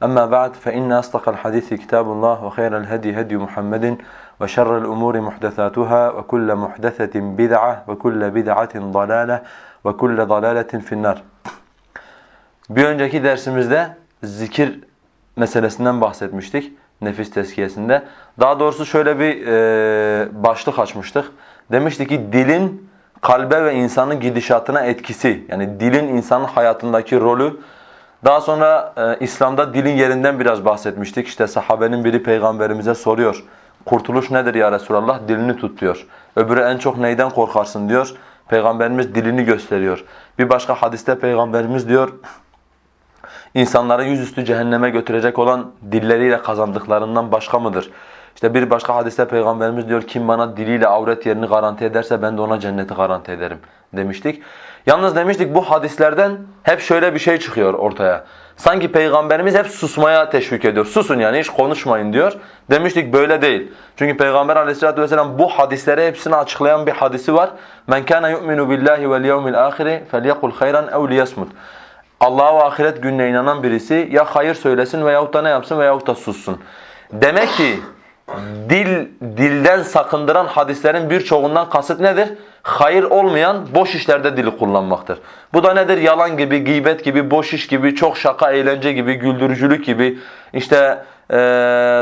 Asdaqal hadisi kitabullah ve hayral hedi hedi Muhammedin ve şerrel umuri muhdesatuhâ ve kulle muhdesetin bid'a ve kulle bid'atin dalâle ve kulle dalâletin finnâr. Bir önceki dersimizde zikir meselesinden bahsetmiştik nefis tezkiyesinde. Daha doğrusu şöyle bir e, başlık açmıştık. Demiştik ki dilin kalbe ve insanın gidişatına etkisi yani dilin insanın hayatındaki rolü daha sonra e, İslam'da dilin yerinden biraz bahsetmiştik. İşte sahabenin biri peygamberimize soruyor. Kurtuluş nedir ya Resulallah? Dilini tut diyor. Öbürü en çok neyden korkarsın diyor. Peygamberimiz dilini gösteriyor. Bir başka hadiste peygamberimiz diyor insanları yüzüstü cehenneme götürecek olan dilleriyle kazandıklarından başka mıdır? İşte bir başka hadiste peygamberimiz diyor kim bana diliyle avret yerini garanti ederse ben de ona cenneti garanti ederim demiştik. Yalnız demiştik bu hadislerden hep şöyle bir şey çıkıyor ortaya. Sanki peygamberimiz hep susmaya teşvik ediyor. Susun yani hiç konuşmayın diyor. Demiştik böyle değil. Çünkü peygamber aleyhissalatu vesselam bu hadisleri hepsini açıklayan bir hadisi var. Men kana yu'minu billahi vel yevmil ahiri felyekul hayran ev liyasmut. Allah'a ve ahiret gününe inanan birisi ya hayır söylesin veyahut da ne yapsın veyahut da sussun. Demek ki dil dilden sakındıran hadislerin birçoğundan kasıt nedir? Hayır olmayan boş işlerde dili kullanmaktır. Bu da nedir? Yalan gibi, gıybet gibi, boş iş gibi, çok şaka, eğlence gibi, güldürücülük gibi, işte e,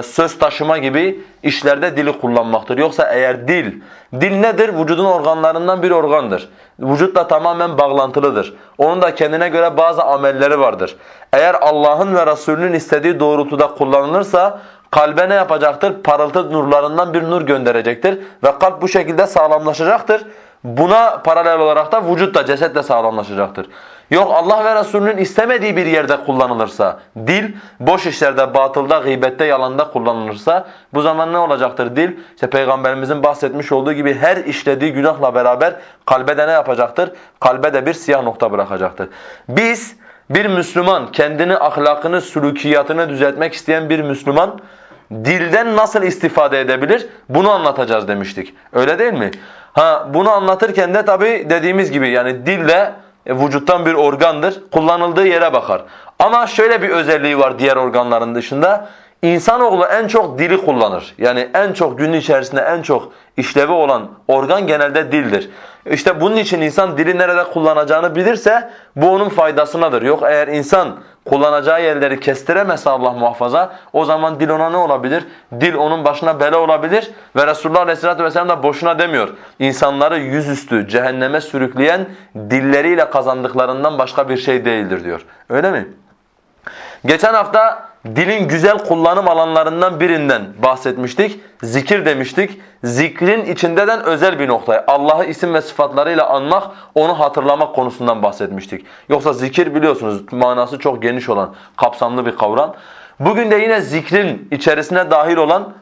söz taşıma gibi işlerde dili kullanmaktır. Yoksa eğer dil, dil nedir? Vücudun organlarından bir organdır. Vücutla tamamen bağlantılıdır. Onun da kendine göre bazı amelleri vardır. Eğer Allah'ın ve Resulünün istediği doğrultuda kullanılırsa kalbe ne yapacaktır? Parıltı nurlarından bir nur gönderecektir ve kalp bu şekilde sağlamlaşacaktır. Buna paralel olarak da vücut da ceset de sağlamlaşacaktır. Yok Allah ve Resulünün istemediği bir yerde kullanılırsa, dil boş işlerde, batılda, gıybette, yalanda kullanılırsa bu zaman ne olacaktır dil? İşte Peygamberimizin bahsetmiş olduğu gibi her işlediği günahla beraber kalbe de ne yapacaktır? Kalbe de bir siyah nokta bırakacaktır. Biz bir Müslüman kendini, ahlakını, sülükiyatını düzeltmek isteyen bir Müslüman dilden nasıl istifade edebilir? Bunu anlatacağız demiştik. Öyle değil mi? Ha bunu anlatırken de tabi dediğimiz gibi yani dille e, vücuttan bir organdır. Kullanıldığı yere bakar. Ama şöyle bir özelliği var diğer organların dışında. İnsanoğlu en çok dili kullanır. Yani en çok gün içerisinde en çok işlevi olan organ genelde dildir. İşte bunun için insan dili nerede kullanacağını bilirse bu onun faydasınadır. Yok eğer insan kullanacağı yerleri kestiremezse Allah muhafaza o zaman dil ona ne olabilir? Dil onun başına bela olabilir ve Resulullah Aleyhisselatü Vesselam da boşuna demiyor. İnsanları yüzüstü cehenneme sürükleyen dilleriyle kazandıklarından başka bir şey değildir diyor. Öyle mi? Geçen hafta dilin güzel kullanım alanlarından birinden bahsetmiştik. Zikir demiştik. Zikrin içindeden özel bir noktayı Allah'ı isim ve sıfatlarıyla anmak, onu hatırlamak konusundan bahsetmiştik. Yoksa zikir biliyorsunuz manası çok geniş olan, kapsamlı bir kavram. Bugün de yine zikrin içerisine dahil olan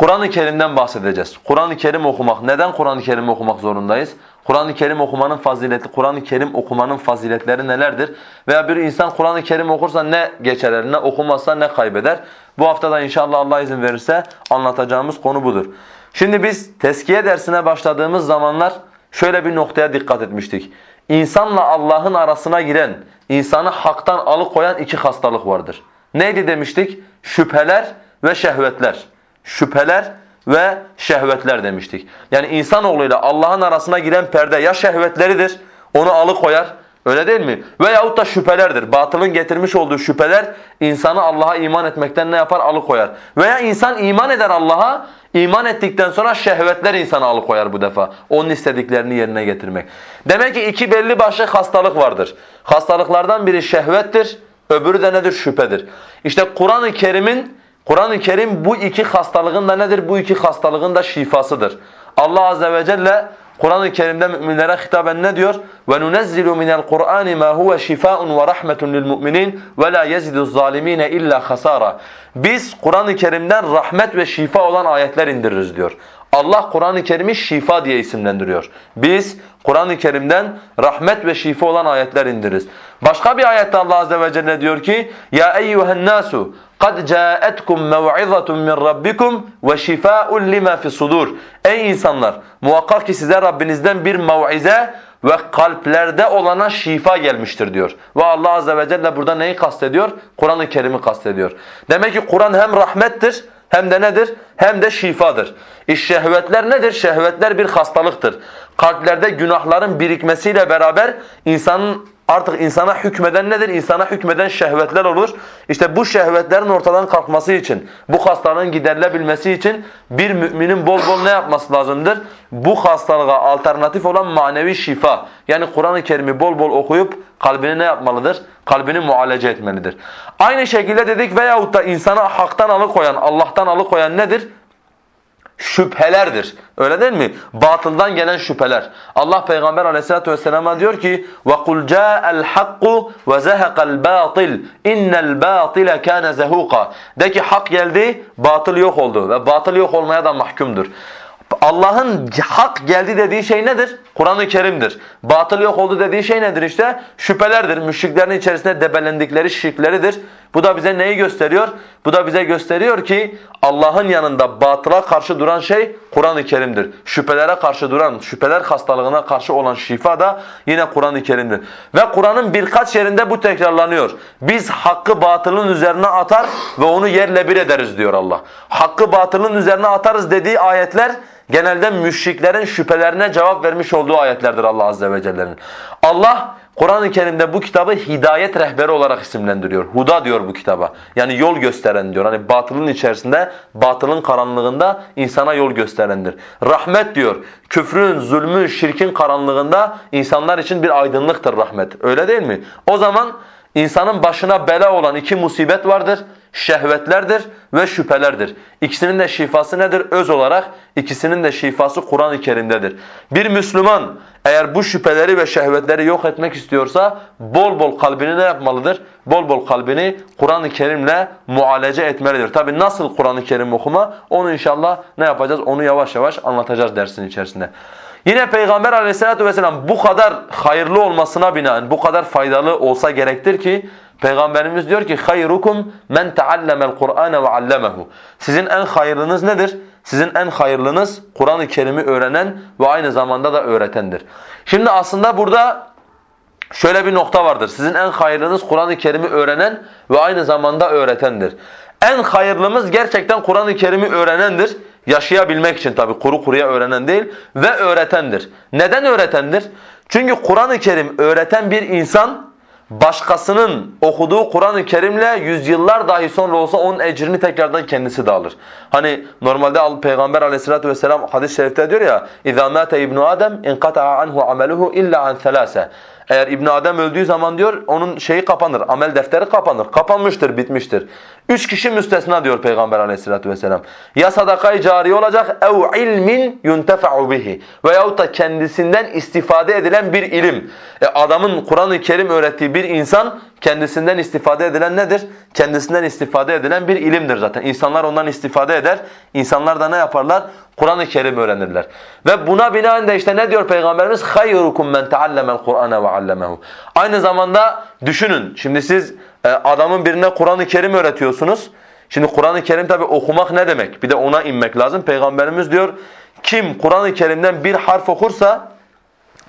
Kur'an-ı Kerim'den bahsedeceğiz. Kur'an-ı Kerim okumak. Neden Kur'an-ı Kerim okumak zorundayız? Kur'an-ı Kerim okumanın fazileti, Kur'an-ı Kerim okumanın faziletleri nelerdir? Veya bir insan Kur'an-ı Kerim okursa ne geçer eline, okumazsa ne kaybeder? Bu haftada inşallah Allah izin verirse anlatacağımız konu budur. Şimdi biz teskiye dersine başladığımız zamanlar şöyle bir noktaya dikkat etmiştik. İnsanla Allah'ın arasına giren, insanı haktan alıkoyan iki hastalık vardır. Neydi demiştik? Şüpheler ve şehvetler. Şüpheler ve şehvetler demiştik. Yani insanoğluyla Allah'ın arasına giren perde ya şehvetleridir, onu alıkoyar, öyle değil mi? Veyahut da şüphelerdir. Batılın getirmiş olduğu şüpheler insanı Allah'a iman etmekten ne yapar? Alıkoyar. Veya insan iman eder Allah'a, iman ettikten sonra şehvetler insanı alıkoyar bu defa. Onun istediklerini yerine getirmek. Demek ki iki belli başlı hastalık vardır. Hastalıklardan biri şehvettir, öbürü de nedir? Şüphedir. İşte Kur'an-ı Kerim'in Kur'an-ı Kerim bu iki hastalığın da nedir? Bu iki hastalığın da şifasıdır. Allah azze ve celle Kur'an-ı Kerim'de müminlere hitaben ne diyor? Ve nunezzilu minel Kur'ani ma huve şifaun ve rahmetun lil mu'minin ve la yezidu zalimine illa hasara. Biz Kur'an-ı Kerim'den rahmet ve şifa olan ayetler indiririz diyor. Allah Kur'an-ı Kerim'i şifa diye isimlendiriyor. Biz Kur'an-ı Kerim'den rahmet ve şifa olan ayetler indiririz. Başka bir ayette Allah azze ve celle diyor ki: "Ya eyyuhen nasu kad ca'atkum mev'izatun min rabbikum ve şifaa'un lima fi sudur." Ey insanlar, muhakkak ki size Rabbinizden bir mev'ize ve kalplerde olana şifa gelmiştir diyor. Ve Allah azze ve celle burada neyi kastediyor? Kur'an-ı Kerim'i kastediyor. Demek ki Kur'an hem rahmettir hem de nedir? Hem de şifadır. İş şehvetler nedir? Şehvetler bir hastalıktır. Kalplerde günahların birikmesiyle beraber insanın artık insana hükmeden nedir? İnsana hükmeden şehvetler olur. İşte bu şehvetlerin ortadan kalkması için, bu hastalığın giderilebilmesi için bir müminin bol bol ne yapması lazımdır? Bu hastalığa alternatif olan manevi şifa. Yani Kur'an-ı Kerim'i bol bol okuyup kalbini ne yapmalıdır? Kalbini muhalece etmelidir. Aynı şekilde dedik veyahut da insana haktan alıkoyan, Allah'tan alıkoyan nedir? şüphelerdir. Öyle değil mi? Batıldan gelen şüpheler. Allah Peygamber Aleyhissalatu vesselam'a diyor ki: "Ve kul ca'al hakku ve zahaqal batil. İnnel batile kana zahuqa." De ki hak geldi, batıl yok oldu ve batıl yok olmaya da mahkumdur. Allah'ın hak geldi dediği şey nedir? Kur'an-ı Kerim'dir. Batıl yok oldu dediği şey nedir işte? Şüphelerdir. Müşriklerin içerisinde debelendikleri şirkleridir. Bu da bize neyi gösteriyor? Bu da bize gösteriyor ki Allah'ın yanında batıla karşı duran şey Kur'an-ı Kerim'dir. Şüphelere karşı duran, şüpheler hastalığına karşı olan şifa da yine Kur'an-ı Kerim'dir. Ve Kur'an'ın birkaç yerinde bu tekrarlanıyor. Biz hakkı batılın üzerine atar ve onu yerle bir ederiz diyor Allah. Hakkı batılın üzerine atarız dediği ayetler genelde müşriklerin şüphelerine cevap vermiş olduğu ayetlerdir Allah Azze ve Celle'nin. Allah Kur'an-ı Kerim'de bu kitabı hidayet rehberi olarak isimlendiriyor. Huda diyor bu kitaba. Yani yol gösteren diyor. Hani batılın içerisinde, batılın karanlığında insana yol gösterendir. Rahmet diyor. Küfrün, zulmün, şirkin karanlığında insanlar için bir aydınlıktır rahmet. Öyle değil mi? O zaman insanın başına bela olan iki musibet vardır şehvetlerdir ve şüphelerdir. İkisinin de şifası nedir? Öz olarak ikisinin de şifası Kur'an-ı Kerim'dedir. Bir Müslüman eğer bu şüpheleri ve şehvetleri yok etmek istiyorsa bol bol kalbini ne yapmalıdır? Bol bol kalbini Kur'an-ı Kerim'le mualece etmelidir. Tabi nasıl Kur'an-ı Kerim okuma onu inşallah ne yapacağız? Onu yavaş yavaş anlatacağız dersin içerisinde. Yine Peygamber aleyhissalatu vesselam bu kadar hayırlı olmasına binaen, bu kadar faydalı olsa gerektir ki Peygamberimiz diyor ki hayrukum men taallama'l Kur'ane ve allamahu. Sizin en hayırlınız nedir? Sizin en hayırlınız Kur'an-ı Kerim'i öğrenen ve aynı zamanda da öğretendir. Şimdi aslında burada şöyle bir nokta vardır. Sizin en hayırlınız Kur'an-ı Kerim'i öğrenen ve aynı zamanda öğretendir. En hayırlımız gerçekten Kur'an-ı Kerim'i öğrenendir. Yaşayabilmek için tabi kuru kuruya öğrenen değil ve öğretendir. Neden öğretendir? Çünkü Kur'an-ı Kerim öğreten bir insan başkasının okuduğu Kur'an-ı Kerim'le yüzyıllar dahi sonra olsa onun ecrini tekrardan kendisi de alır. Hani normalde Peygamber aleyhissalatu vesselam hadis-i şerifte diyor ya اِذَا مَاتَ اِبْنُ آدَمْ اِنْقَطَعَ عَنْهُ عَمَلُهُ اِلَّا عَنْ ثَلَاسَ eğer İbn Adem öldüğü zaman diyor onun şeyi kapanır, amel defteri kapanır. Kapanmıştır, bitmiştir. Üç kişi müstesna diyor Peygamber aleyhissalatu vesselam. Ya sadakayı cari olacak ev ilmin yuntefa'u bihi veyahut da kendisinden istifade edilen bir ilim. E adamın Kur'an-ı Kerim öğrettiği bir insan kendisinden istifade edilen nedir? Kendisinden istifade edilen bir ilimdir zaten. İnsanlar ondan istifade eder. İnsanlar da ne yaparlar? Kur'an-ı Kerim öğrenirler. Ve buna binaen de işte ne diyor Peygamberimiz? خَيْرُكُمْ مَنْ تَعَلَّمَ الْقُرْآنَ وَعَلَّمَهُ Aynı zamanda düşünün. Şimdi siz e, adamın birine Kur'an-ı Kerim öğretiyorsunuz. Şimdi Kur'an-ı Kerim tabi okumak ne demek? Bir de ona inmek lazım. Peygamberimiz diyor kim Kur'an-ı Kerim'den bir harf okursa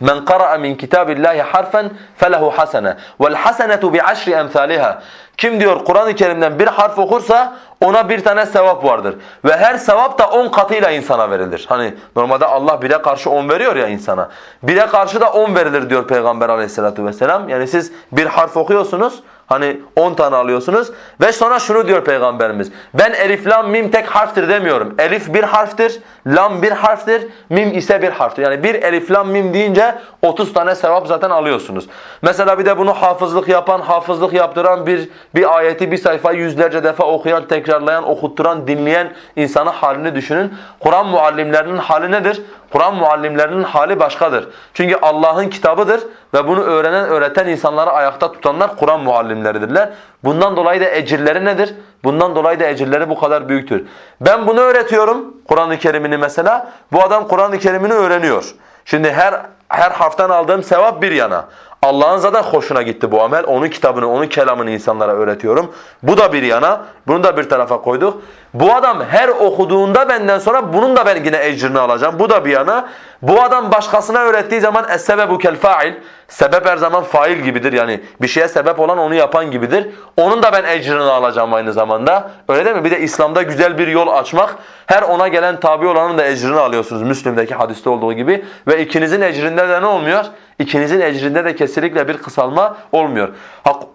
من قرأ من كتاب الله حرفا فله حسنة والحسنة بعشر أمثالها. Kim diyor Kur'an-ı Kerim'den bir harf okursa ona bir tane sevap vardır. Ve her sevap da on katıyla insana verilir. Hani normalde Allah bire karşı on veriyor ya insana. Bire karşı da on verilir diyor Peygamber aleyhissalatu vesselam. Yani siz bir harf okuyorsunuz. Hani 10 tane alıyorsunuz ve sonra şunu diyor Peygamberimiz. Ben elif, lam, mim tek harftir demiyorum. Elif bir harftir, lam bir harftir, mim ise bir harftir. Yani bir elif, lam, mim deyince 30 tane sevap zaten alıyorsunuz. Mesela bir de bunu hafızlık yapan, hafızlık yaptıran bir Bir ayeti bir sayfa yüzlerce defa okuyan, tekrarlayan, okutturan, dinleyen insanın halini düşünün. Kur'an muallimlerinin hali nedir? Kur'an muallimlerinin hali başkadır. Çünkü Allah'ın kitabıdır ve bunu öğrenen, öğreten insanları ayakta tutanlar Kur'an muallimleridirler. Bundan dolayı da ecirleri nedir? Bundan dolayı da ecirleri bu kadar büyüktür. Ben bunu öğretiyorum, Kur'an-ı Kerim'ini mesela. Bu adam Kur'an-ı Kerim'ini öğreniyor. Şimdi her her harften aldığım sevap bir yana. Allah'ın zaten hoşuna gitti bu amel. Onun kitabını, onun kelamını insanlara öğretiyorum. Bu da bir yana. Bunu da bir tarafa koyduk. Bu adam her okuduğunda benden sonra bunun da ben yine ecrini alacağım. Bu da bir yana. Bu adam başkasına öğrettiği zaman es-sebebu kel fa'il. Sebep her zaman fail gibidir. Yani bir şeye sebep olan onu yapan gibidir. Onun da ben ecrini alacağım aynı zamanda. Öyle değil mi? Bir de İslam'da güzel bir yol açmak. Her ona gelen tabi olanın da ecrini alıyorsunuz. Müslim'deki hadiste olduğu gibi. Ve ikinizin ecrində de ne olmuyor? İkinizin ecrində de kesinlikle bir kısalma olmuyor.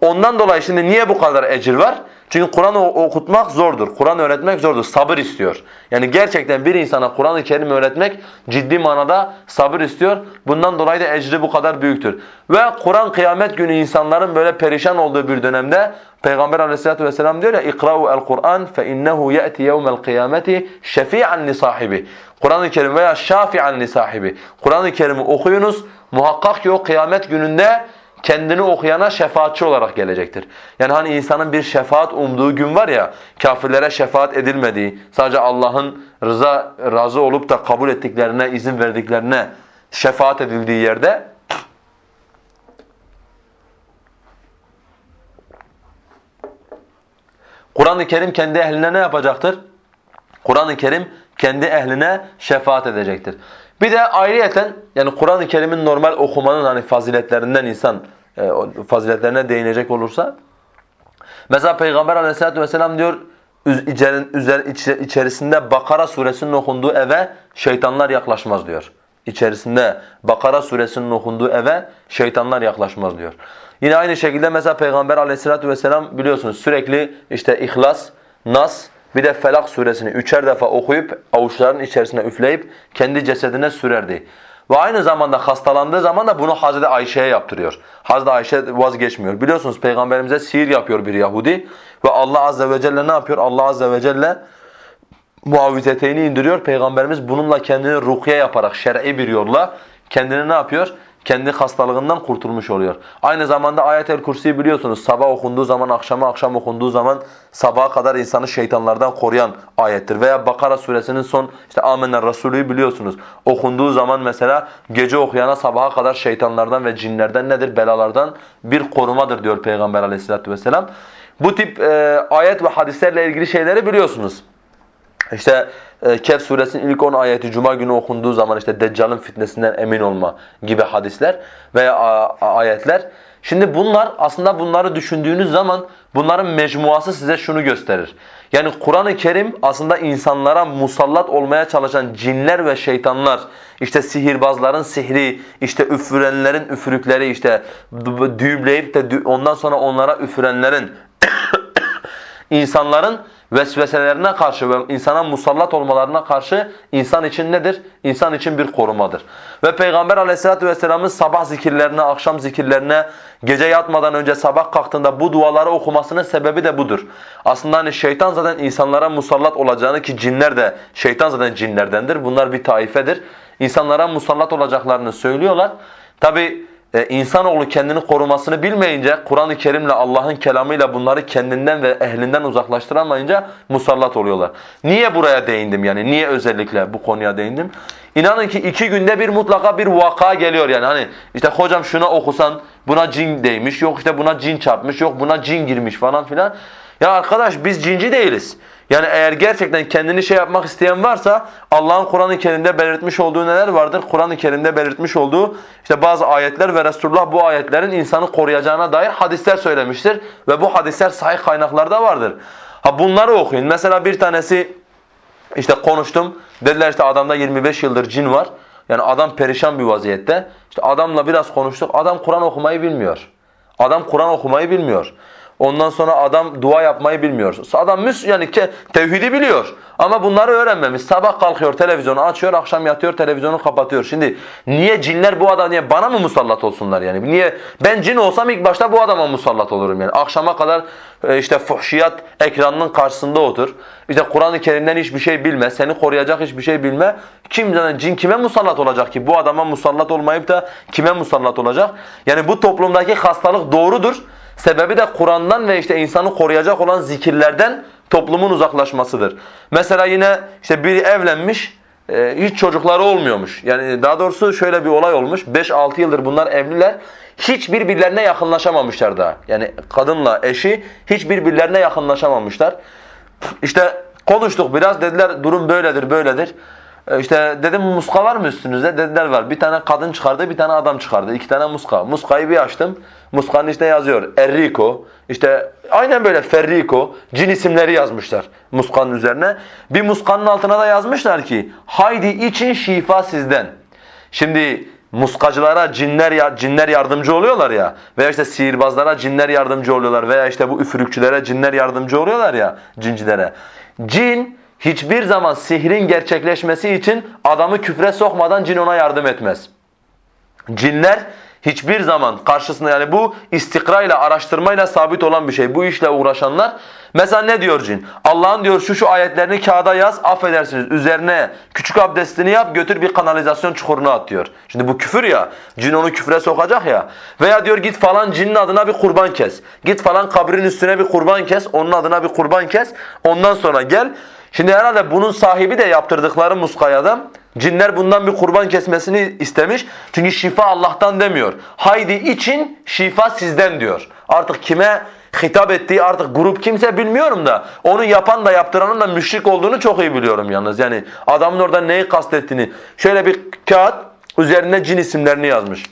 Ondan dolayı şimdi niye bu kadar ecir var? Çünkü Kur'an okutmak zordur. Kur'an öğretmek zordur. Sabır istiyor. Yani gerçekten bir insana Kur'an-ı Kerim öğretmek ciddi manada sabır istiyor. Bundan dolayı da ecri bu kadar büyüktür. Ve Kur'an kıyamet günü insanların böyle perişan olduğu bir dönemde Peygamber aleyhissalatu vesselam diyor ya اِقْرَأُوا الْقُرْآنِ فَاِنَّهُ يَأْتِ يَوْمَ الْقِيَامَةِ شَفِيعًا لِصَاحِبِ Kur'an-ı Kerim veya şafi'an li sahibi. Kur'an-ı Kerim'i okuyunuz. Muhakkak ki o kıyamet gününde kendini okuyana şefaatçi olarak gelecektir. Yani hani insanın bir şefaat umduğu gün var ya, kafirlere şefaat edilmediği, sadece Allah'ın rıza razı olup da kabul ettiklerine, izin verdiklerine şefaat edildiği yerde Kur'an-ı Kerim kendi ehline ne yapacaktır? Kur'an-ı Kerim kendi ehline şefaat edecektir. Bir de ayrıyeten yani Kur'an-ı Kerim'in normal okumanın hani faziletlerinden insan e, faziletlerine değinecek olursa mesela Peygamber Aleyhisselatü vesselam diyor içerisinde Bakara suresinin okunduğu eve şeytanlar yaklaşmaz diyor. İçerisinde Bakara suresinin okunduğu eve şeytanlar yaklaşmaz diyor. Yine aynı şekilde mesela Peygamber Aleyhisselatü vesselam biliyorsunuz sürekli işte İhlas, Nas bir de Felak suresini üçer defa okuyup avuçların içerisine üfleyip kendi cesedine sürerdi. Ve aynı zamanda hastalandığı zaman da bunu Hazreti Ayşe'ye yaptırıyor. Hazreti Ayşe vazgeçmiyor. Biliyorsunuz Peygamberimize sihir yapıyor bir Yahudi. Ve Allah Azze ve Celle ne yapıyor? Allah Azze ve Celle muavvizeteyni indiriyor. Peygamberimiz bununla kendini rukiye yaparak şer'i bir yolla kendini ne yapıyor? Kendi hastalığından kurtulmuş oluyor. Aynı zamanda ayet-el kursiyi biliyorsunuz. Sabah okunduğu zaman, akşama akşam okunduğu zaman sabaha kadar insanı şeytanlardan koruyan ayettir. Veya Bakara suresinin son işte Amener Resulü'yü biliyorsunuz. Okunduğu zaman mesela gece okuyana sabaha kadar şeytanlardan ve cinlerden nedir? Belalardan bir korumadır diyor Peygamber aleyhissalatu vesselam. Bu tip e, ayet ve hadislerle ilgili şeyleri biliyorsunuz. İşte Kehf suresinin ilk 10 ayeti cuma günü okunduğu zaman işte Deccal'ın fitnesinden emin olma gibi hadisler veya ayetler. Şimdi bunlar aslında bunları düşündüğünüz zaman bunların mecmuası size şunu gösterir. Yani Kur'an-ı Kerim aslında insanlara musallat olmaya çalışan cinler ve şeytanlar, işte sihirbazların sihri, işte üfürenlerin üfürükleri, işte düğümleyip de ondan sonra onlara üfürenlerin, insanların vesveselerine karşı ve insana musallat olmalarına karşı insan için nedir? İnsan için bir korumadır. Ve Peygamber aleyhissalatu vesselamın sabah zikirlerine, akşam zikirlerine, gece yatmadan önce sabah kalktığında bu duaları okumasının sebebi de budur. Aslında hani şeytan zaten insanlara musallat olacağını ki cinler de, şeytan zaten cinlerdendir. Bunlar bir taifedir. İnsanlara musallat olacaklarını söylüyorlar. Tabi e, insanoğlu kendini korumasını bilmeyince, Kur'an-ı Kerim'le Allah'ın kelamıyla bunları kendinden ve ehlinden uzaklaştıramayınca musallat oluyorlar. Niye buraya değindim yani? Niye özellikle bu konuya değindim? İnanın ki iki günde bir mutlaka bir vaka geliyor yani. Hani işte hocam şuna okusan buna cin değmiş, yok işte buna cin çarpmış, yok buna cin girmiş falan filan. Ya arkadaş biz cinci değiliz. Yani eğer gerçekten kendini şey yapmak isteyen varsa Allah'ın Kur'an-ı Kerim'de belirtmiş olduğu neler vardır? Kur'an-ı Kerim'de belirtmiş olduğu işte bazı ayetler ve Resulullah bu ayetlerin insanı koruyacağına dair hadisler söylemiştir. Ve bu hadisler sahih kaynaklarda vardır. Ha bunları okuyun. Mesela bir tanesi işte konuştum. Dediler işte adamda 25 yıldır cin var. Yani adam perişan bir vaziyette. İşte adamla biraz konuştuk. Adam Kur'an okumayı bilmiyor. Adam Kur'an okumayı bilmiyor. Ondan sonra adam dua yapmayı bilmiyor. Adam müs yani tevhidi biliyor. Ama bunları öğrenmemiş. Sabah kalkıyor televizyonu açıyor, akşam yatıyor televizyonu kapatıyor. Şimdi niye cinler bu adam niye bana mı musallat olsunlar yani? Niye ben cin olsam ilk başta bu adama musallat olurum yani. Akşama kadar e, işte fuhşiyat ekranının karşısında otur. İşte Kur'an-ı Kerim'den hiçbir şey bilme, seni koruyacak hiçbir şey bilme. Kim yani cin kime musallat olacak ki? Bu adama musallat olmayıp da kime musallat olacak? Yani bu toplumdaki hastalık doğrudur. Sebebi de Kur'an'dan ve işte insanı koruyacak olan zikirlerden toplumun uzaklaşmasıdır. Mesela yine işte biri evlenmiş, e, hiç çocukları olmuyormuş. Yani daha doğrusu şöyle bir olay olmuş. 5-6 yıldır bunlar evliler. Hiç birbirlerine yakınlaşamamışlar daha. Yani kadınla eşi hiç birbirlerine yakınlaşamamışlar. İşte konuştuk biraz dediler durum böyledir böyledir. E, işte dedim muska var mı üstünüzde? Dediler var. Bir tane kadın çıkardı, bir tane adam çıkardı. İki tane muska. Muskayı bir açtım. Muskanın içinde yazıyor Enrico. İşte aynen böyle Ferrico. Cin isimleri yazmışlar muskanın üzerine. Bir muskanın altına da yazmışlar ki haydi için şifa sizden. Şimdi muskacılara cinler cinler yardımcı oluyorlar ya veya işte sihirbazlara cinler yardımcı oluyorlar veya işte bu üfürükçülere cinler yardımcı oluyorlar ya cincilere. Cin hiçbir zaman sihrin gerçekleşmesi için adamı küfre sokmadan cin ona yardım etmez. Cinler hiçbir zaman karşısında yani bu istikrayla, araştırmayla sabit olan bir şey. Bu işle uğraşanlar mesela ne diyor cin? Allah'ın diyor şu şu ayetlerini kağıda yaz, affedersiniz. Üzerine küçük abdestini yap, götür bir kanalizasyon çukuruna at diyor. Şimdi bu küfür ya. Cin onu küfre sokacak ya. Veya diyor git falan cinin adına bir kurban kes. Git falan kabrin üstüne bir kurban kes, onun adına bir kurban kes. Ondan sonra gel Şimdi herhalde bunun sahibi de yaptırdıkları muskaya cinler bundan bir kurban kesmesini istemiş. Çünkü şifa Allah'tan demiyor. Haydi için şifa sizden diyor. Artık kime hitap ettiği artık grup kimse bilmiyorum da onu yapan da yaptıranın da müşrik olduğunu çok iyi biliyorum yalnız. Yani adamın orada neyi kastettiğini. Şöyle bir kağıt üzerine cin isimlerini yazmış.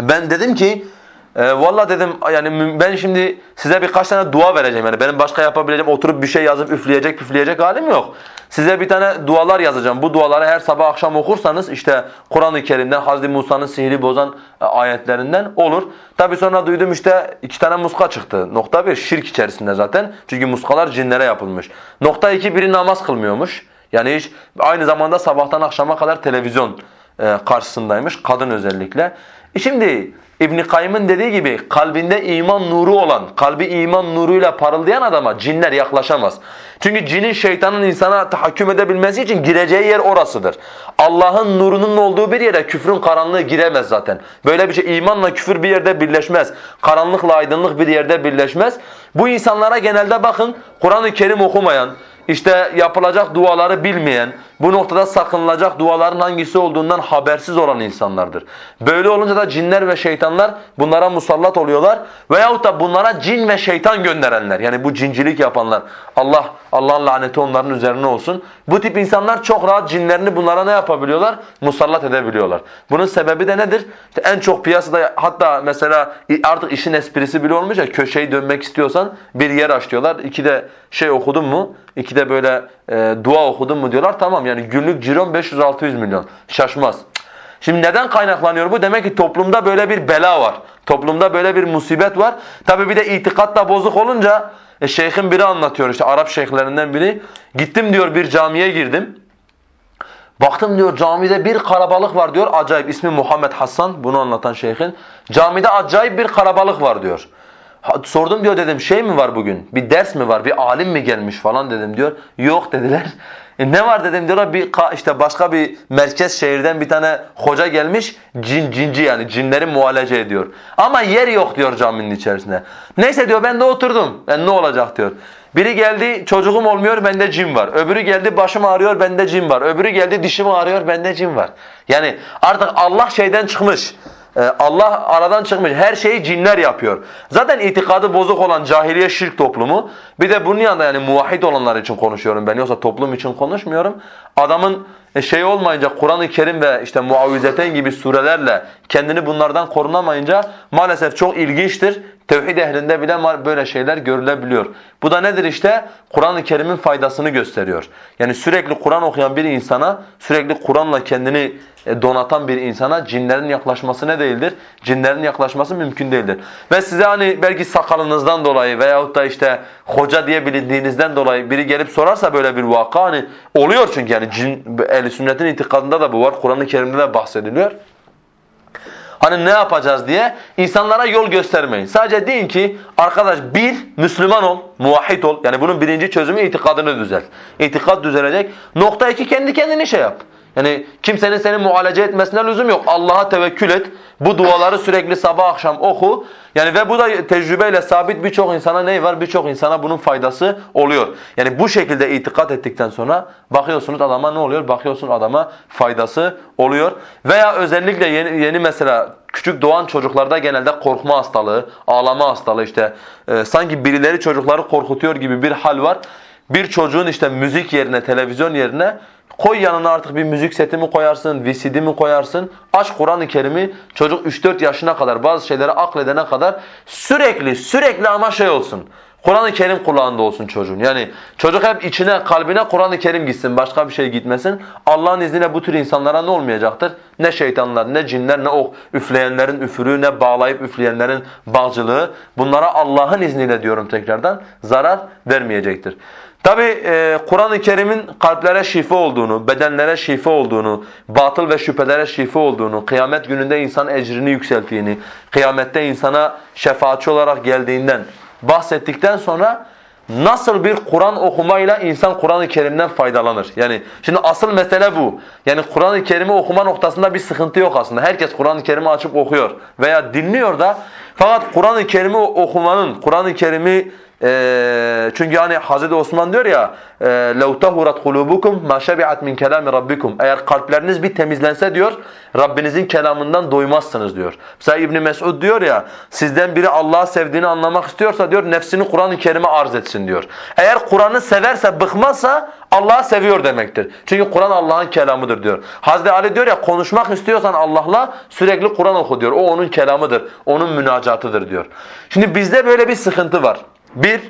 Ben dedim ki e, Valla dedim yani ben şimdi size birkaç tane dua vereceğim yani benim başka yapabileceğim oturup bir şey yazıp üfleyecek püfleyecek halim yok. Size bir tane dualar yazacağım. Bu duaları her sabah akşam okursanız işte Kur'an-ı Kerim'den Hazreti Musa'nın sihri bozan e, ayetlerinden olur. Tabi sonra duydum işte iki tane muska çıktı. Nokta bir şirk içerisinde zaten. Çünkü muskalar cinlere yapılmış. Nokta iki biri namaz kılmıyormuş. Yani hiç aynı zamanda sabahtan akşama kadar televizyon e, karşısındaymış. Kadın özellikle. E şimdi İbn Kayyım'ın dediği gibi kalbinde iman nuru olan, kalbi iman nuruyla parıldayan adama cinler yaklaşamaz. Çünkü cinin şeytanın insana tahakküm edebilmesi için gireceği yer orasıdır. Allah'ın nurunun olduğu bir yere küfrün karanlığı giremez zaten. Böyle bir şey imanla küfür bir yerde birleşmez. Karanlıkla aydınlık bir yerde birleşmez. Bu insanlara genelde bakın Kur'an-ı Kerim okumayan, işte yapılacak duaları bilmeyen, bu noktada sakınılacak duaların hangisi olduğundan habersiz olan insanlardır. Böyle olunca da cinler ve şeytanlar bunlara musallat oluyorlar veyahut da bunlara cin ve şeytan gönderenler yani bu cincilik yapanlar Allah Allah'ın laneti onların üzerine olsun. Bu tip insanlar çok rahat cinlerini bunlara ne yapabiliyorlar? Musallat edebiliyorlar. Bunun sebebi de nedir? İşte en çok piyasada hatta mesela artık işin esprisi bile ya köşeyi dönmek istiyorsan bir yer aç diyorlar. İki de şey okudun mu? İki de böyle e, dua okudun mu diyorlar. Tamam yani günlük ciron 500-600 milyon. Şaşmaz. Şimdi neden kaynaklanıyor bu? Demek ki toplumda böyle bir bela var. Toplumda böyle bir musibet var. Tabi bir de itikat da bozuk olunca e, şeyhin biri anlatıyor işte Arap şeyhlerinden biri. Gittim diyor bir camiye girdim. Baktım diyor camide bir karabalık var diyor. Acayip ismi Muhammed Hasan bunu anlatan şeyhin. Camide acayip bir karabalık var diyor. Sordum diyor dedim şey mi var bugün? Bir ders mi var? Bir alim mi gelmiş falan dedim diyor. Yok dediler. E ne var dedim diyorlar bir işte başka bir merkez şehirden bir tane hoca gelmiş cin cinci yani cinleri muhalece ediyor. Ama yer yok diyor caminin içerisinde. Neyse diyor ben de oturdum. Ben ne olacak diyor. Biri geldi çocuğum olmuyor bende cin var. Öbürü geldi başım ağrıyor bende cin var. Öbürü geldi dişim ağrıyor bende cin var. Yani artık Allah şeyden çıkmış. Ee, Allah aradan çıkmış. Her şeyi cinler yapıyor. Zaten itikadı bozuk olan cahiliye şirk toplumu. Bir de bunun yanında yani muvahhid olanlar için konuşuyorum ben. Yoksa toplum için konuşmuyorum. Adamın e, şey olmayınca Kur'an-ı Kerim ve işte Muavvizeten gibi surelerle kendini bunlardan korunamayınca maalesef çok ilginçtir. Tevhid ehlinde bile böyle şeyler görülebiliyor. Bu da nedir işte? Kur'an-ı Kerim'in faydasını gösteriyor. Yani sürekli Kur'an okuyan bir insana, sürekli Kur'an'la kendini e, donatan bir insana cinlerin yaklaşması ne değildir? Cinlerin yaklaşması mümkün değildir. Ve size hani belki sakalınızdan dolayı veyahut da işte hoca diye bilindiğinizden dolayı biri gelip sorarsa böyle bir vaka hani oluyor çünkü yani cin, ehl sünnetin itikadında da bu var. Kur'an-ı Kerim'de de bahsediliyor. Hani ne yapacağız diye insanlara yol göstermeyin. Sadece deyin ki arkadaş bir Müslüman ol, muvahhid ol. Yani bunun birinci çözümü itikadını düzel. İtikad düzelecek. Nokta iki kendi kendini şey yap. Yani kimsenin seni muhalece etmesine lüzum yok. Allah'a tevekkül et. Bu duaları sürekli sabah akşam oku. Yani ve bu da tecrübeyle sabit birçok insana ne var? Birçok insana bunun faydası oluyor. Yani bu şekilde itikat ettikten sonra bakıyorsunuz adama ne oluyor? Bakıyorsun adama faydası oluyor. Veya özellikle yeni, yeni mesela küçük doğan çocuklarda genelde korkma hastalığı, ağlama hastalığı işte e, sanki birileri çocukları korkutuyor gibi bir hal var. Bir çocuğun işte müzik yerine, televizyon yerine Koy yanına artık bir müzik seti mi koyarsın, VCD mi koyarsın? Aç Kur'an-ı Kerim'i çocuk 3-4 yaşına kadar bazı şeyleri akledene kadar sürekli sürekli ama şey olsun. Kur'an-ı Kerim kulağında olsun çocuğun. Yani çocuk hep içine, kalbine Kur'an-ı Kerim gitsin, başka bir şey gitmesin. Allah'ın izniyle bu tür insanlara ne olmayacaktır? Ne şeytanlar, ne cinler, ne o üfleyenlerin üfürüğü, ne bağlayıp üfleyenlerin bağcılığı. Bunlara Allah'ın izniyle diyorum tekrardan zarar vermeyecektir. Tabi e, Kur'an-ı Kerim'in kalplere şifa olduğunu, bedenlere şifa olduğunu, batıl ve şüphelere şifa olduğunu, kıyamet gününde insan ecrini yükselttiğini, kıyamette insana şefaatçi olarak geldiğinden bahsettikten sonra nasıl bir Kur'an okumayla insan Kur'an-ı Kerim'den faydalanır? Yani şimdi asıl mesele bu. Yani Kur'an-ı Kerim'i okuma noktasında bir sıkıntı yok aslında. Herkes Kur'an-ı Kerim'i açıp okuyor veya dinliyor da fakat Kur'an-ı Kerim'i okumanın, Kur'an-ı Kerim'i e, çünkü hani Hazreti Osman diyor ya لَوْ تَهُرَتْ قُلُوبُكُمْ مَا شَبِعَتْ مِنْ كَلَامِ رَبِّكُمْ Eğer kalpleriniz bir temizlense diyor Rabbinizin kelamından doymazsınız diyor. Mesela İbn Mesud diyor ya sizden biri Allah'ı sevdiğini anlamak istiyorsa diyor nefsini Kur'an-ı Kerim'e arz etsin diyor. Eğer Kur'an'ı severse bıkmazsa Allah'ı seviyor demektir. Çünkü Kur'an Allah'ın kelamıdır diyor. Hazreti Ali diyor ya konuşmak istiyorsan Allah'la sürekli Kur'an oku diyor. O onun kelamıdır. Onun münacatıdır diyor. Şimdi bizde böyle bir sıkıntı var. Bir,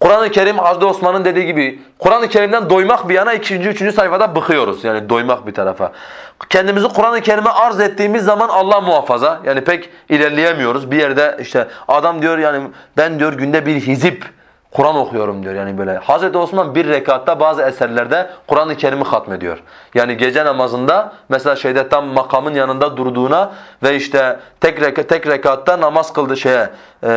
Kur'an-ı Kerim Hazreti Osman'ın dediği gibi Kur'an-ı Kerim'den doymak bir yana ikinci, üçüncü sayfada bıkıyoruz. Yani doymak bir tarafa. Kendimizi Kur'an-ı Kerim'e arz ettiğimiz zaman Allah muhafaza. Yani pek ilerleyemiyoruz. Bir yerde işte adam diyor yani ben diyor günde bir hizip Kur'an okuyorum diyor yani böyle. Hazreti Osman bir rekatta bazı eserlerde Kur'an-ı Kerim'i hatmediyor. Yani gece namazında mesela şeyde tam makamın yanında durduğuna ve işte tek reka, tek rekatta namaz kıldı şeye e,